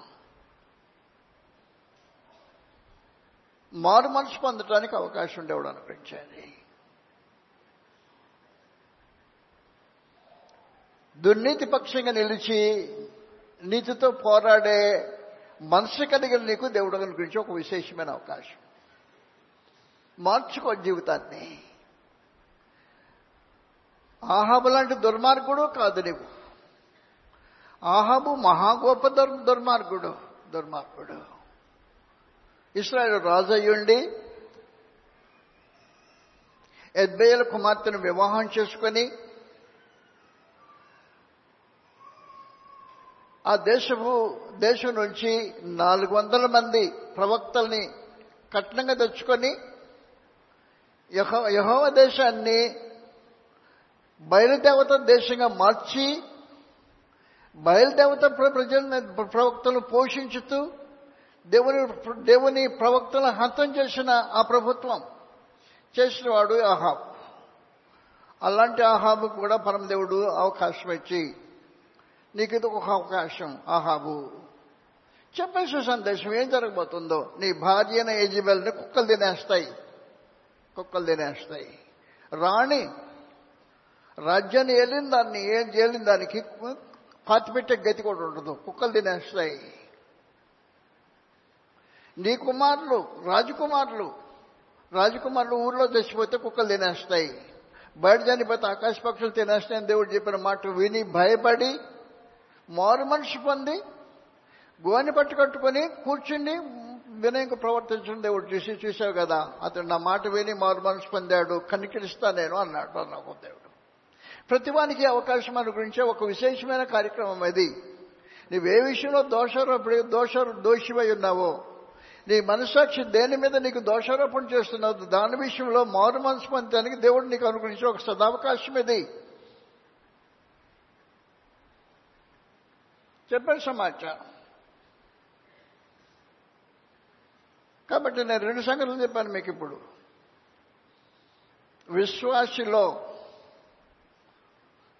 మారు మనసు పొందటానికి అవకాశం ఉండేవాడు అనుగ్రహించాలి. దుర్నీతి పక్షంగా నిలిచి నీతితో పోరాడే మనసు కలిగిన నీకు దేవుడు గురించి ఒక విశేషమైన అవకాశం. మార్చుకో జీవితాన్ని. ఆహాబు లాంటి దుర్మార్గుడు కాదు నీవు. ఆహాబు మహాగోప దుర్ దుర్మార్గుడు దుర్మార్గుడు. ఇస్రాయల్ రాజు అయ్యుండి కుమార్తెను వివాహం చేసుకొని ఆ దేశపు దేశం నుంచి నాలుగు వందల మంది ప్రవక్తల్ని కఠినంగా తెచ్చుకొని యహో యహోవ దేశాన్ని బయలుదేవత దేశంగా మార్చి బయలుదేవత ప్ర- ప్రజలను ప్రవక్తలు పోషించుతూ దేవుని దేవుని ప్రవక్తలను హతం చేసిన ఆ ప్రభుత్వం చేసిన వాడు అహాబ్. అలాంటి ఆహాబు కూడా పరమదేవుడు అవకాశం ఇచ్చి నీకు ఇది ఒక అవకాశం. ఆహాబు. చెప్పేసి సందేశం ఏం జరగబోతుందో? నీ భార్య అయిన ఏజిబెల్ని కుక్కలు తినేస్తాయి. కుక్కలు తినేస్తాయి. రాణి రాజ్యాన్ని ఏలిన దాన్ని ఏం చేయలేని దానికి పాతిపెట్టే గతి కూడా ఉండదు. కుక్కలు తినేస్తాయి. నీ కుమారులు రాజకుమారులు రాజకుమారులు ఊర్లో చచ్చిపోతే కుక్కలు తినేస్తాయి. బయట చనిపోతే ఆకాశ పక్షులు తినేస్తాయని దేవుడు చెప్పిన మాట విని భయపడి మారు మనిషి పొంది గోని పట్టు కట్టుకొని కూర్చుని వినయంగా ప్రవర్తించడం దేవుడు చూసి చూసావు కదా అతను నా మాట విని మారు మనసు పొందాడు కనికరిస్తా నేను అన్నాడు అన్నాడు దేవుడు. ప్రతివానికి అవకాశం అనుగురించే ఒక విశేషమైన కార్యక్రమం అది నువ్వే విషయంలో దోషారోపణ దోష దోషివై ఉన్నావో నీ మనసాక్షి దేని మీద నీకు దోషారోపణ చేస్తున్నావు దాని విషయంలో మారు మనసు పొందడానికి దేవుడు నీకు అనుగురించే ఒక సదావకాశం ఇది. చెప్పాను సమాచారం. కాబట్టి నేను రెండు సంగతులు చెప్పాను మీకు ఇప్పుడు. విశ్వాసిలో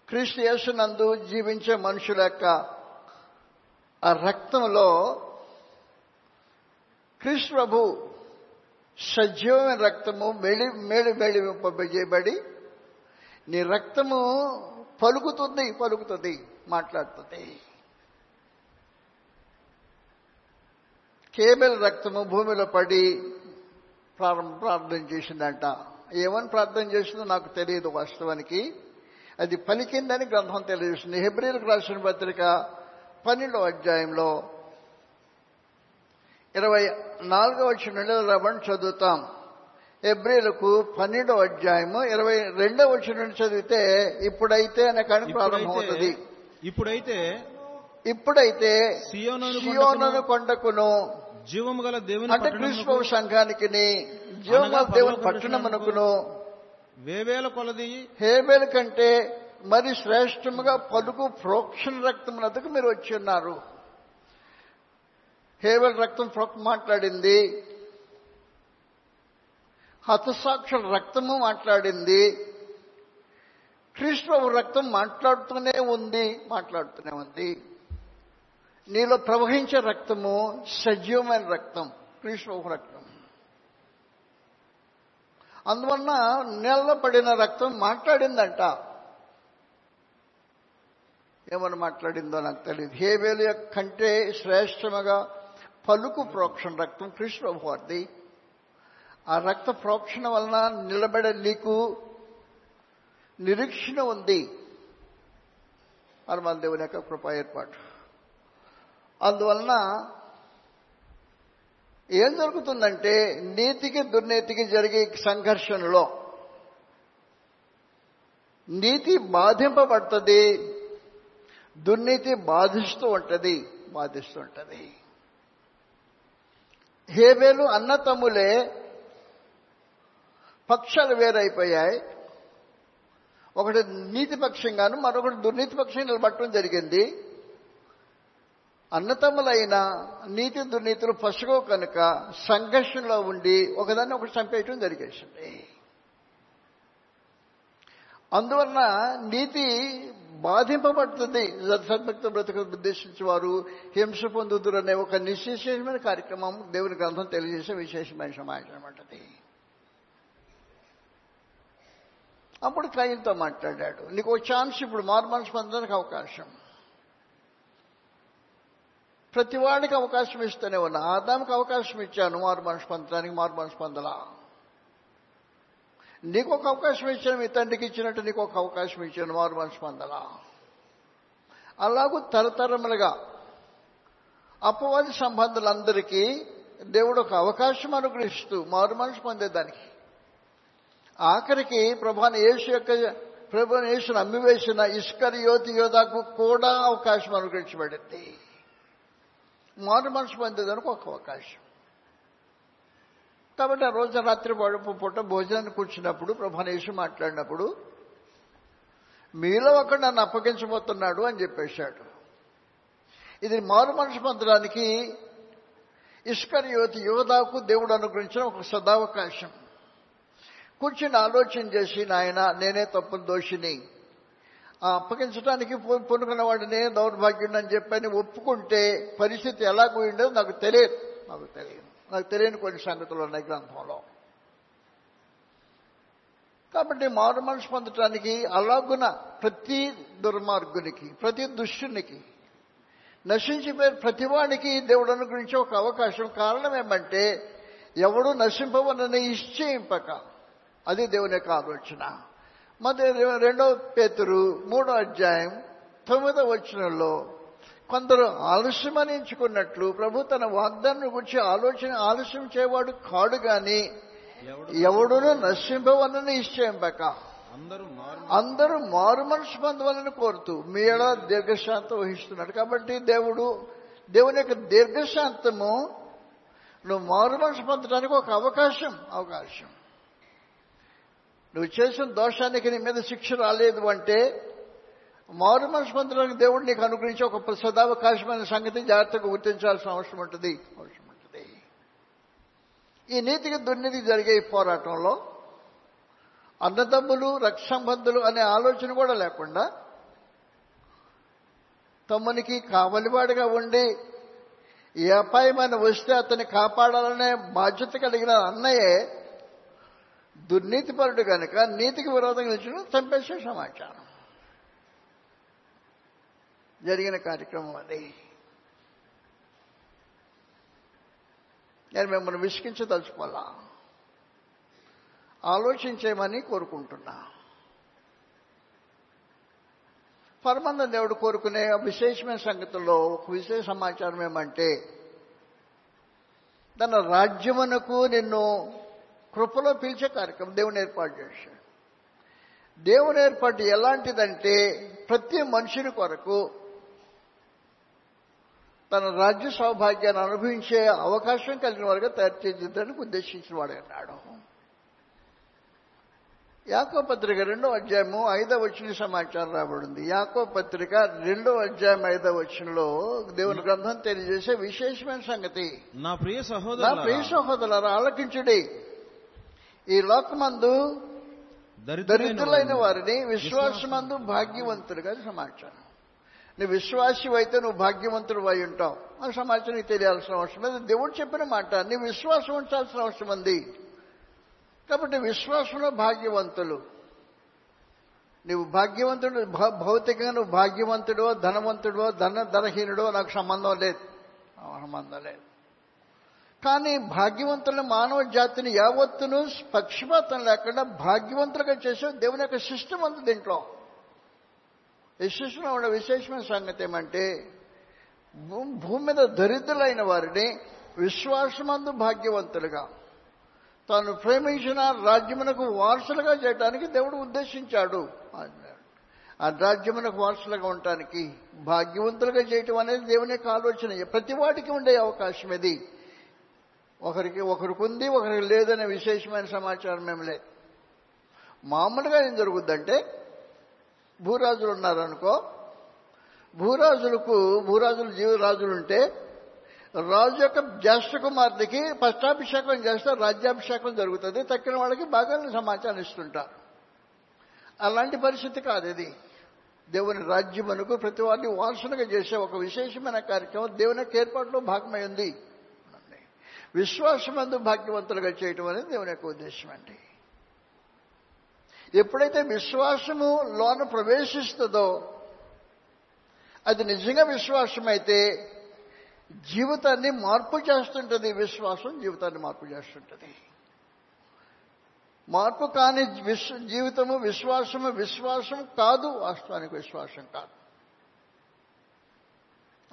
క్రీస్తు యేసునందు జీవించే మనుషుల యొక్క ఆ రక్తంలో క్రీస్తు ప్రభు సజీవమైన రక్తము మెడి మేడి మేడివింపజేయబడి నీ రక్తము పలుకుతుంది పలుకుతుంది మాట్లాడుతుంది. కేబెల్ రక్తము భూమిలో పడి ప్రారంభ ప్రార్థన చేసిందంట. ఏమని ప్రార్థన చేసిందో నాకు తెలియదు వాస్తవానికి. అది పలికిందని గ్రంథం తెలియజేస్తుంది. హెబ్రిల్కి రాసిన పత్రిక పన్నెండో అధ్యాయంలో ఇరవై నాలుగో వచ్చిన రవణ్ చదువుతాం. ఎబ్రిలకు పన్నెండో అధ్యాయము ఇరవై రెండో వచ్చిన నుండి చదివితే ఇప్పుడైతే అనే కానీ ప్రారంభమవుతుంది. ఇప్పుడైతే ఇప్పుడైతే సియోనును కొండకును జీవము గల దేవుని అంటే క్రీస్తు సంఘానికి జీవమ దేవుని పట్టణమునకును వేవేల కొలది హేబెల్ కంటే మరి శ్రేష్టముగా పలుకు ప్రోక్షణ రక్తమునకు మీరు వచ్చి ఉన్నారు. హేబెల్ రక్తం ప్రోక్ మాట్లాడింది. హతసాక్షుల రక్తము మాట్లాడింది. క్రీస్తు రక్తం మాట్లాడుతూనే ఉంది మాట్లాడుతూనే ఉంది. నీలో ప్రవహించే రక్తము సజీవమైన రక్తం క్రీస్తు రక్తం. అందువలన నీళ్ళలో పడిన రక్తం మాట్లాడిందంట. ఏమని మాట్లాడిందో నాకు తెలియదు హేవేలు యొక్క కంటే శ్రేష్టముగా పలుకు ప్రోక్షణ రక్తం కృష్ణ వారిది. ఆ రక్త ప్రోక్షణ వలన నిలబడే నీకు నిరీక్షణ ఉంది. హనుమాన్ దేవుని యొక్క కృప ఏర్పాటు. అందువలన ఏం జరుగుతుందంటే నీతికి దుర్నీతికి జరిగే సంఘర్షణలో నీతి బాధింపబడుతుంది దుర్నీతి బాధిస్తూ ఉంటుంది బాధిస్తూ ఉంటుంది. హేబేలు అన్న తమ్ములే పక్షాలు వేరైపోయాయి. ఒకటి నీతిపక్షంగాను మరొకటి దుర్నీతిపక్షం నిలబట్టడం జరిగింది. అన్నతమ్ములైన నీతి దుర్నీతులు పసుగో కనుక సంఘర్షణలో ఉండి ఒకదాన్ని ఒకటి చంపేయటం జరిగేసింది. అందువలన నీతి బాధింపబడుతుంది. సద్భక్త బ్రతుకు ఉద్దేశించి వారు హింస పొందుతురు అనే ఒక నిశ్చేషమైన కార్యక్రమం దేవుని గ్రంథం తెలియజేసే విశేషమైన సమాచారం అంటది. అప్పుడు కయ్యంతో మాట్లాడాడు. నీకు ఒక ఛాన్స్ ఇప్పుడు మారు మనసు పొందడానికి అవకాశం. ప్రతి వాడికి అవకాశం ఇస్తూనే ఉన్నా. ఆదాముకి అవకాశం ఇచ్చాను మారు మనసు పొందడానికి మారు మనసు పొందలా. నీకు ఒక అవకాశం ఇచ్చాను మీ తండ్రికి ఇచ్చినట్టు నీకు ఒక అవకాశం ఇచ్చాను మారు మనసు పొందలా. అలాగూ తరతరములుగా అపవాది సంబంధులందరికీ దేవుడు ఒక అవకాశం అనుగ్రహిస్తూ మారు మనసు పొందేదానికి. ఆఖరికి ప్రభాని యేసు యొక్క ప్రభుని యేసును అమ్మివేసిన ఇష్కర్ యోతి యోధాకు కూడా అవకాశం అనుగ్రహించబడింది. మారు మనసు పొందేదానికి ఒక అవకాశం. కాబట్టి ఆ రోజు రాత్రి పడుపు పూట భోజనాన్ని కూర్చున్నప్పుడు ప్రభానేషు మాట్లాడినప్పుడు మీలో ఒకడు నన్ను అప్పగించబోతున్నాడు అని చెప్పేశాడు. ఇది మారు మనసు పొందడానికి ఇష్కర్ యువతి యువదాకు దేవుడు అనుగ్రహించిన ఒక సదావకాశం. కూర్చుని ఆలోచన చేసి నాయన నేనే తప్పు దోషిని. ఆ అప్పగించడానికి పొనుకున్న వాడు నేనే దౌర్భాగ్యుడు అని చెప్పని ఒప్పుకుంటే పరిస్థితి ఎలా పోయిండో నాకు తెలియదు. నాకు తెలియదు. నాకు తెలియని కొన్ని సంగతులు ఉన్నాయి గ్రంథంలో. కాబట్టి మారు మనసు పొందటానికి అలాగున ప్రతి దుర్మార్గునికి ప్రతి దుష్టునికి నశించిపోయిన ప్రతివాడికి దేవుడు అనుగ్రహించే ఒక అవకాశం కారణం ఏమంటే ఎవడు నశింపవనని నిశ్చయింపక అది దేవుని యొక్క ఆలోచన. మరి రెండో పేతురు మూడో అధ్యాయం తొమ్మిదో వచనంలో కొందరు ఆలస్యమని ఎంచుకున్నట్లు ప్రభు తన వాగ్దానం గురించి ఆలోచన ఆలస్యం చేయవాడు కాడు గాని ఎవడు ఎవడును నశింపవనని నిశ్చయింపక. అందరూ మారు అందరూ మారు మనసు పొందవాలని కోరుతూ మీ ఎడ దీర్ఘశాంతం వహిస్తున్నాడు. కాబట్టి దేవుడు దేవుని యొక్క దీర్ఘశాంతము నువ్వు మారు మనసు పొందడానికి ఒక అవకాశం అవకాశం. నువ్వు చేసిన దోషానికి నీ మీద శిక్ష రాలేదు అంటే మారు మనసు పొందడానికి దేవుడు నీకు అనుగ్రహించి ఒక సదావకాశమైన సంగతి జాగ్రత్తగా గుర్తించాల్సిన అవసరం ఉంటుంది. అవసరం ఉంటుంది. ఈ నీతికి దుర్నీతి జరిగే ఈ పోరాటంలో అన్నదమ్ములు రక్షంబంధులు అనే ఆలోచన కూడా లేకుండా తమ్మునికి కావలివాడిగా ఉండి ఏ అపాయమైన వస్తే అతన్ని కాపాడాలనే బాధ్యత కలిగిన అన్నయ్యే దుర్నీతిపరుడు కనుక నీతికి విరోధంగా నిలిచిన చంపేసే సమాచారం. జరిగిన కార్యక్రమం అది. నేను మిమ్మల్ని విసిగించదలుచుకోవాలా? ఆలోచించేమని కోరుకుంటున్నా. పరమంద దేవుడు కోరుకునే విశేషమైన సంగతుల్లో ఒక విశేష సమాచారం ఏమంటే తన రాజ్యమునకు నిన్ను కృపలో పిలిచే కార్యక్రమం దేవుని ఏర్పాటు చేశాడు. దేవుని ఏర్పాటు ఎలాంటిదంటే ప్రతి మనుషుని కొరకు తన రాజ్య సౌభాగ్యాన్ని అనుభవించే అవకాశం కలిగిన వారుగా తయారు చేసేదానికి ఉద్దేశించిన వాడు అన్నాడు. యాకో పత్రిక రెండో అధ్యాయము ఐదవ వచ్చిన సమాచారం రాబడింది. యాకో పత్రిక రెండో అధ్యాయం ఐదవ వచనంలో దేవుని గ్రంథం తెలియజేసే విశేషమైన సంగతి. నా ప్రియ నా ప్రియ సహోదరు ఆలకించుడి. ఈ లోకమందు దరిద్రులైన వారిని విశ్వాసమందు భాగ్యవంతులుగా సమాచారం నువ్వు విశ్వాసి అయితే నువ్వు భాగ్యవంతుడు అయి ఉంటావు. ఆ సమాచారం నీకు తెలియాల్సిన అవసరం లేదు. దేవుడు చెప్పిన మాట నీ విశ్వాసం ఉంచాల్సిన అవసరం ఉంది. కాబట్టి విశ్వాసంలో భాగ్యవంతులు. నువ్వు భాగ్యవంతుడు భౌతికంగా నువ్వు భాగ్యవంతుడో ధనవంతుడో ధన ధనహీనుడో నాకు సంబంధం లేదు. సంబంధం లేదు. కానీ భాగ్యవంతులు మానవ జాతిని యావత్తును పక్షపాతం లేకుండా భాగ్యవంతులుగా చేసే దేవుని యొక్క సిస్టమ్ ఉంది దీంట్లో. ఈ సిస్టంలో ఉన్న విశేషమైన సంగతి ఏమంటే భూ- భూమి మీద దరిద్రులైన వారిని విశ్వాసమందు భాగ్యవంతులుగా తాను ప్రేమించిన రాజ్యమునకు వారసులుగా చేయడానికి దేవుడు ఉద్దేశించాడు అన్నాడు. ఆ రాజ్యమునకు వారసులుగా ఉండటానికి భాగ్యవంతులుగా చేయటం అనేది దేవుని యొక్క ఆలోచన. ప్రతి వాడికి ఉండే అవకాశం ఇది. ఒకరికి ఒకరికి ఉంది ఒకరికి లేదనే విశేషమైన సమాచారం ఏమి లేదు. మామూలుగా ఏం జరుగుద్దంటే భూరాజులు ఉన్నారనుకో భూరాజులకు భూరాజులు జీవరాజులు ఉంటే రాజు యొక్క జ్యేష్ఠ కుమార్తెకి పట్టాభిషేకం చేస్తే రాజ్యాభిషేకం జరుగుతుంది తక్కిన వాళ్ళకి బాగా సమాచారం ఇస్తుంటారు. అలాంటి పరిస్థితి కాదు ఇది. దేవుని రాజ్యమునకు ప్రతి వారిని వారసులుగా చేసే ఒక విశేషమైన కార్యక్రమం దేవుని యొక్క ఏర్పాటులో భాగమై ఉంది. విశ్వాసమందు భాగ్యవంతులుగా చేయటం అనేది దేవుని యొక్క ఉద్దేశం అండి. ఎప్పుడైతే విశ్వాసము లోన ప్రవేశిస్తుందో అది నిజంగా విశ్వాసం అయితే జీవితాన్ని మార్పు చేస్తుంటుంది. విశ్వాసం జీవితాన్ని మార్పు చేస్తుంటుంది. మార్పు కాని విశ్వ జీవితము విశ్వాసము విశ్వాసం కాదు. వాస్తవానికి విశ్వాసం కాదు.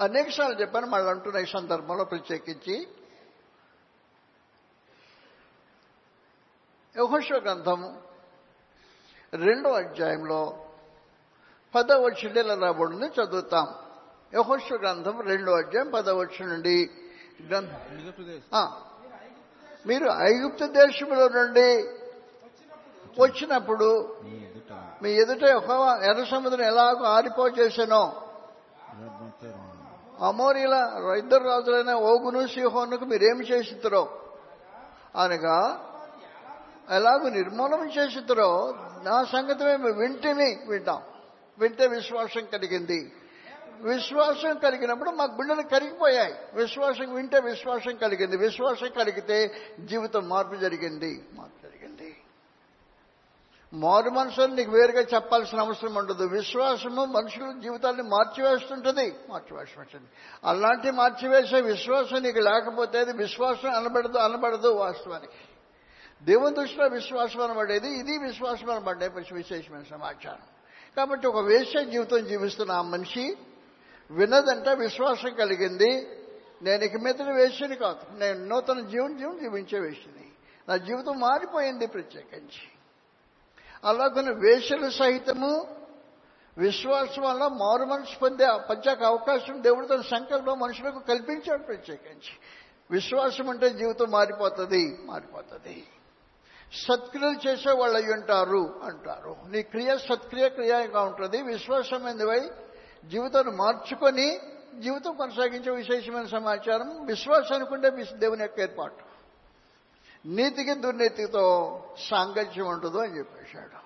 అనేకసార్లు చెప్పాను మళ్ళీ అంటున్న ఈ సందర్భంలో ప్రత్యేకించి. యహోష గ్రంథము రెండో అధ్యాయంలో పదవ వచ్చిండేలా రాబడింది చదువుతాం. యహోష గ్రంథం రెండో అధ్యాయం పదవ నుండి మీరు ఐగుప్తు దేశంలో నుండి వచ్చినప్పుడు మీ ఎదుట ఎర్ర సముద్రం ఎలాగో ఆరిపో చేశానో. అమోరీల ఇద్దరు రాజులైన ఓగును సిహోనుకు మీరేమి చేసిద్దరో? అనగా ఎలాగూ నిర్మూలన చేసిద్దరో నా సంగతి మేము వింటిని వింటాం. వింటే విశ్వాసం కలిగింది. విశ్వాసం కలిగినప్పుడు మా గుండెలు కరిగిపోయాయి. విశ్వాసం వింటే విశ్వాసం కలిగింది. విశ్వాసం కలిగితే జీవితం మార్పు జరిగింది. మార్పు జరిగింది. మారు మనసుని నీకు వేరుగా చెప్పాల్సిన అవసరం ఉండదు. విశ్వాసము మనుషుల జీవితాన్ని మార్చివేస్తుంటుంది. మార్చివేస్తుంటుంది. అలాంటి మార్చివేసే విశ్వాసం నీకు లేకపోతే అది విశ్వాసం అనబడదు అనబడదు వాస్తవానికి. దేవుని దృష్టిలో విశ్వాసం అనబడేది ఇది విశ్వాసం అనబడే విశేషమైన సమాచారం. కాబట్టి ఒక వేశ్య జీవితం జీవిస్తున్న ఆ మనిషి విన్నదంట విశ్వాసం కలిగింది నేను ఇక మీద వేశ్యని కాదు నేను నూతన జీవన జీవనం జీవించే వేసింది నా జీవితం మారిపోయింది ప్రత్యేకించి. అలా కొన్ని వేషలు సహితము విశ్వాసం వల్ల మారు మనసు పొందే పంచాక అవకాశం దేవుడు తన సంకల్పం మనుషులకు కల్పించాడు ప్రత్యేకించి. విశ్వాసం అంటే జీవితం మారిపోతుంది మారిపోతుంది. సత్క్రియలు చేసే వాళ్ళు అయి ఉంటారు అంటారు. నీ క్రియ సత్క్రియ క్రియగా ఉంటుంది. విశ్వాసమైనవై జీవితాన్ని మార్చుకొని జీవితం కొనసాగించే విశేషమైన సమాచారం విశ్వాసం అనుకుంటే దేవుని యొక్క ఏర్పాటు. నీతికి దుర్నీతితో సాంగత్యం ఉంటుందో అని చెప్పేశాడు.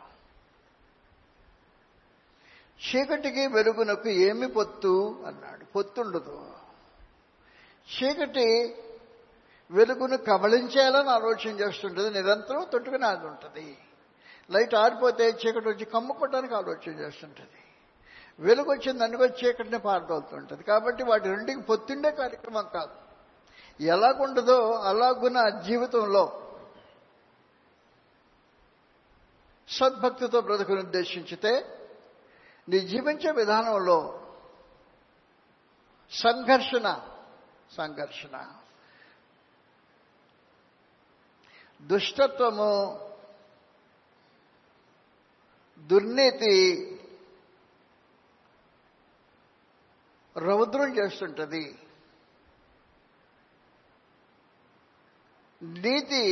చీకటికి వెలుగునకు ఏమి పొత్తు? అన్నాడు. పొత్తుండదు. చీకటి వెలుగును కబళించేలా ఆలోచన చేస్తుంటుంది. నిరంతరం తొట్టుకుని ఆగి ఉంటుంది. లైట్ ఆరిపోతే చీకటి వచ్చి కమ్ముకోవడానికి ఆలోచన చేస్తుంటుంది. వెలుగు వచ్చింది అనుకో చీకటిని పారదోలుతుంటుంది. కాబట్టి వాటి రెండుకి పొత్తుండే కార్యక్రమం కాదు. ఎలాగుండదో అలాగున్న జీవితంలో సద్భక్తితో బ్రతుకుని ఉద్దేశించితే నీ జీవించే విధానంలో సంఘర్షణ సంఘర్షణ. దుష్టత్వము దుర్నీతి రౌద్రం చేస్తుంటది. నీతి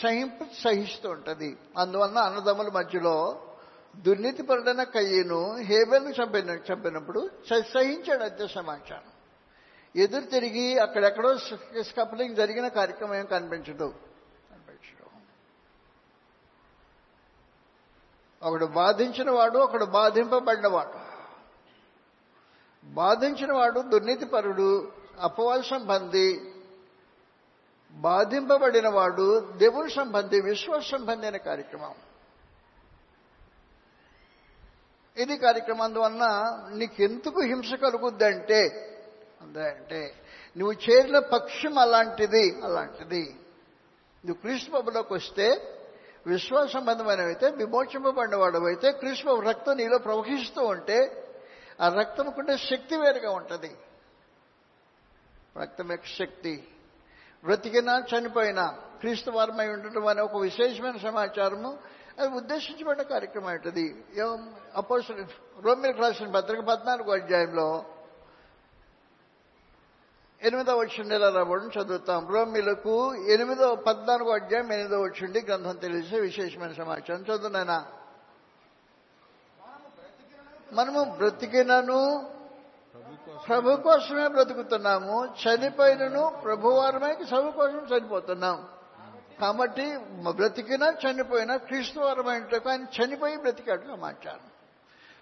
సహింపు సహిస్తూ ఉంటుంది అందువలన అన్నదమ్ముల మధ్యలో దుర్నీతి పరుడైన కయ్యను హేబెల్ను చంపిన చంపినప్పుడు సహించాడు అంతే సమాచారం. ఎదురు తిరిగి అక్కడెక్కడో స్కప్లింగ్ జరిగిన కార్యక్రమం ఏం కనిపించదు. ఒకడు బాధించిన వాడు ఒకడు బాధింపబడినవాడు. బాధించిన వాడు దుర్నీతిపరుడు అపవాద సంబంధి బాధింపబడిన వాడు దేవుని సంబంధి విశ్వాస సంబంధి అనే కార్యక్రమం. ఇది కార్యక్రమం అందువలన నీకెందుకు హింస కలుగుద్దంటే? అంటే నువ్వు చేరిన పక్షం అలాంటిది అలాంటిది. నువ్వు క్రీస్తు బాబులోకి వస్తే విశ్వాస సంబంధమైనవైతే విమోచింపబడిన అయితే క్రీస్తు రక్తం నీలో ప్రవహిస్తూ ఉంటే ఆ రక్తంకుండే శక్తి వేరుగా ఉంటుంది. రక్తం యొక్క శక్తి. బ్రతికినా చనిపోయినా క్రీస్తు వారమై ఉండటం అనే ఒక విశేషమైన సమాచారము అది ఉద్దేశించబడిన కార్యక్రమం ఏంటది అపోజ్ రోమిల్ రాసిన పత్రిక పద్నాలుగు అధ్యాయంలో ఎనిమిదవ వచ్చిండేలా రావడం చదువుతాం. రోమిలకు ఎనిమిదవ పద్నాలుగో అధ్యాయం ఎనిమిదవ వచ్చిండి గ్రంథం తెలిసే విశేషమైన సమాచారం. చదువునైనా మనము బ్రతికినను ప్రభు కోసమే బ్రతుకుతున్నాము. చనిపోయినను ప్రభువారమై ప్రభు కోసం చనిపోతున్నాం. కాబట్టి బ్రతికినా చనిపోయినా క్రీస్తు వారమైనట్టు ఆయన చనిపోయి బ్రతికాడు సమాచారం.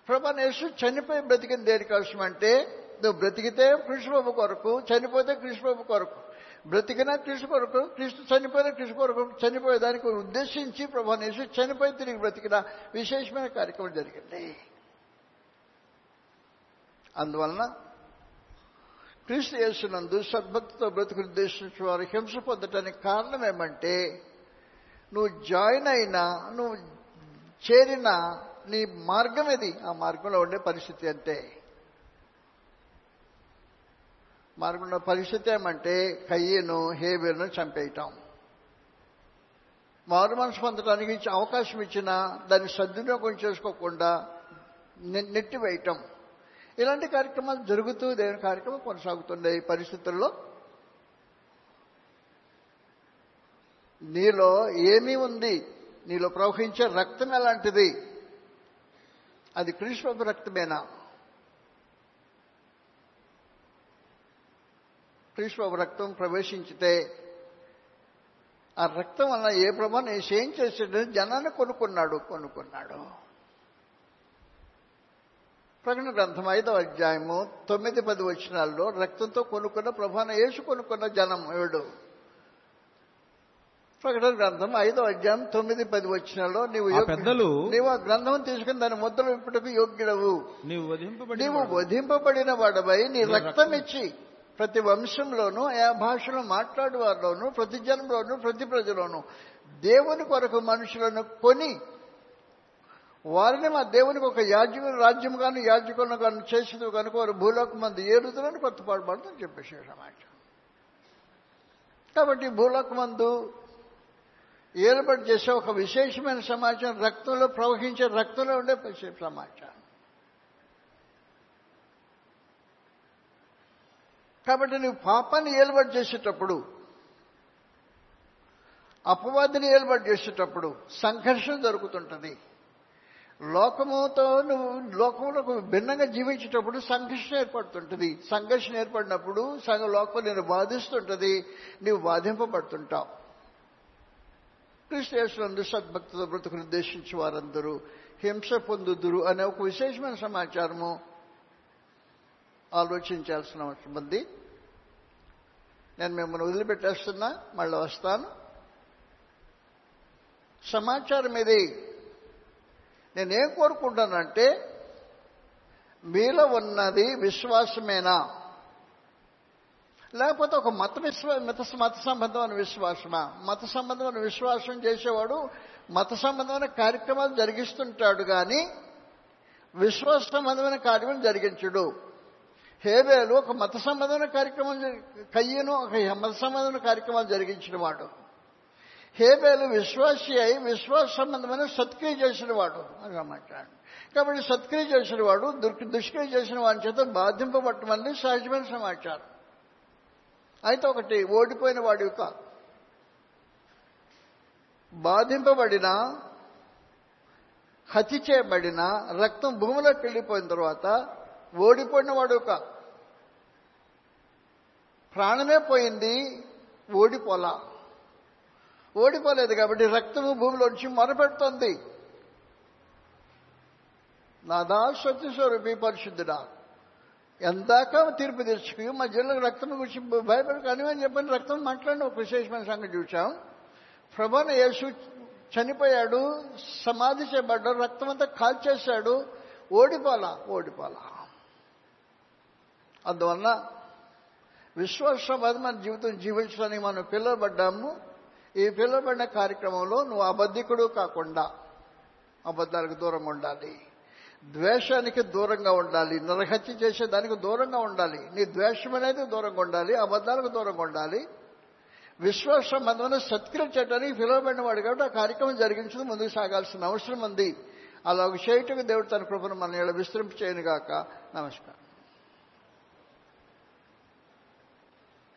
ప్రభా యేసు చనిపోయి బ్రతికిన దేనికోసం అంటే నువ్వు బ్రతికితే కృష్ణబాబు కొరకు చనిపోతే కృష్ణబాబు కొరకు. బ్రతికినా కృష్ణ కొరకు క్రీస్తు చనిపోయిన కృష్ణ కొరకు చనిపోయేదానికి ఉద్దేశించి ప్రభా వేసి చనిపోయి తిరిగి బ్రతికిన విశేషమైన కార్యక్రమం జరిగింది. అందువలన క్రీస్తు యేసునందు సద్భక్తితో బ్రతుకు ఉద్దేశించిన వారు హింస పొందటానికి కారణం ఏమంటే నువ్వు జాయిన్ అయినా నువ్వు చేరిన నీ మార్గం ఇది ఆ మార్గంలో ఉండే పరిస్థితి అంతే మార్గంలో పరిస్థితి ఏమంటే కయ్యను హేబేలను చంపేయటం. మారు మనసు పొందడానికి ఇచ్చి అవకాశం ఇచ్చినా దాన్ని సద్వినియోగం చేసుకోకుండా నెట్టివేయటం. ఇలాంటి కార్యక్రమాలు జరుగుతూ దేవుని కార్యక్రమం కొనసాగుతున్నాయి ఈ పరిస్థితుల్లో. నీలో ఏమీ ఉంది? నీలో ప్రవహించే రక్తం ఎలాంటిది? అది కృష్ణ రక్తమేనా? కృష్ణ రక్తం ప్రవేశించితే ఆ రక్తం వల్ల ఏ ప్రభావం ఏం చేసాడు జనాన్ని కొనుక్కున్నాడు కొనుక్కున్నాడు. ప్రకటన గ్రంథం ఐదవ అధ్యాయము తొమ్మిది పది వచనాల్లో రక్తంతో కొనుక్కున్న ప్రభాన యేసు కొనుక్కున్న జనం ఏడు. ప్రకటన గ్రంథం ఐదవ అధ్యాయం తొమ్మిది పది వచనాల్లో నీవు పెద్దలు నీవు ఆ గ్రంథం తీసుకుని దాని ముద్రలు ఇప్పటికి యోగ్యుడవు. నీవు వధింపబడి నీవు వధింపబడిన వాడవై నీ రక్తం ఇచ్చి ప్రతి వంశంలోనూ ఆ భాషలో మాట్లాడేవారిలోనూ ప్రతి జనంలోనూ ప్రతి ప్రజలోనూ దేవుని కొరకు మనుషులను కొని వారిని మా దేవునికి ఒక యాజ్యం రాజ్యం కానీ యాజకులను కానీ చేసేది కనుక వారు భూలోక మంది ఏరుదులని కొత్త పాడుపడుతుందని చెప్పేసి సమాచారం. కాబట్టి భూలోక మందు ఏర్పాటు చేసే ఒక విశేషమైన సమాచారం రక్తంలో ప్రవహించే రక్తంలో ఉండే సమాచారం. కాబట్టి నువ్వు పాపాన్ని ఏలుబడి చేసేటప్పుడు అపవాదిని ఏలుబడి చేసేటప్పుడు సంఘర్షణ జరుగుతుంటుంది. లోకముతో నువ్వు లోకంలో భిన్నంగా జీవించేటప్పుడు సంఘర్షణ ఏర్పడుతుంటుంది. సంఘర్షణ ఏర్పడినప్పుడు సంఘ లోకం నేను బాధిస్తుంటుంది. నీవు బాధింపబడుతుంటావు. క్రిస్టియన్స్లందు సద్భక్తితో బ్రతుకును ఉద్దేశించి వారందరూ హింస పొందుదురు అనే ఒక విశేషమైన సమాచారము ఆలోచించాల్సిన అవసరం ఉంది. నేను మిమ్మల్ని వదిలిపెట్టేస్తున్నా మళ్ళీ వస్తాను. సమాచారం ఇది. నేనేం కోరుకుంటానంటే మీలో ఉన్నది విశ్వాసమేనా? లేకపోతే ఒక మత విశ్వ మత మత సంబంధమైన విశ్వాసమా? మత సంబంధమైన విశ్వాసం చేసేవాడు మత సంబంధమైన కార్యక్రమాలు జరిగిస్తుంటాడు కానీ విశ్వాస సంబంధమైన కార్యక్రమం జరిగించడు. హేబేలు ఒక మత సంబంధమైన కార్యక్రమం కయ్యను ఒక మత సంబంధమైన కార్యక్రమాలు జరిగించిన వాడు. హేబేలు విశ్వాసి అయి విశ్వాస సంబంధమైన సత్క్రియ చేసిన వాడు అని మాట్లాడు. కాబట్టి సత్క్రియ చేసిన వాడు దుర్- దుష్క్రియ చేసిన వాడి చేత బాధింపబట్టమని సహజమైన సమాచారం. అయితే ఒకటి ఓడిపోయిన వాడి యొక్క బాధింపబడిన హత్య చేయబడిన రక్తం భూమిలోకి వెళ్ళిపోయిన తర్వాత ఓడిపోయిన వాడు ఒక ప్రాణమే పోయింది ఓడిపోలా. ఓడిపోలేదు కాబట్టి రక్తము భూమిలోంచి మొరపెడుతోంది. నాదా సత్యస్వరూపి పరిశుద్ధుడా. ఎందాక తీర్పు తెచ్చుకు మా జిల్లాకు రక్తం గురించి భయపడి అని చెప్పని రక్తం మాట్లాడిన ఒక విశేషమైన సంగతి చూసాం ప్రభాన యేసు చనిపోయాడు సమాధి చేయబడ్డాడు రక్తం అంతా కాల్చేశాడు ఓడిపోలా ఓడిపోలా. అందువల్ల విశ్వాసమైన మన జీవితం జీవించడానికి మనం పిల్లబడ్డాము ఈ పిల్లబడిన కార్యక్రమంలో నువ్వు అబద్ధికుడు కాకుండా అబద్ధాలకు దూరంగా ఉండాలి. ద్వేషానికి దూరంగా ఉండాలి. నరహత్య చేసేదానికి దూరంగా ఉండాలి. నీ ద్వేషం అనేది దూరంగా ఉండాలి. అబద్ధాలకు దూరంగా ఉండాలి. విశ్వాసం సంబంధమైన సత్క్రియ చేయడానికి పిలువబడిన వాడు కాబట్టి ఆ కార్యక్రమం జరిగించడం ముందుకు సాగాల్సిన అవసరం ఉంది. అలా చేయటం దేవుడు తన కృపను మన ఇలా విస్తరింపు చేయను గాక నమస్కారం.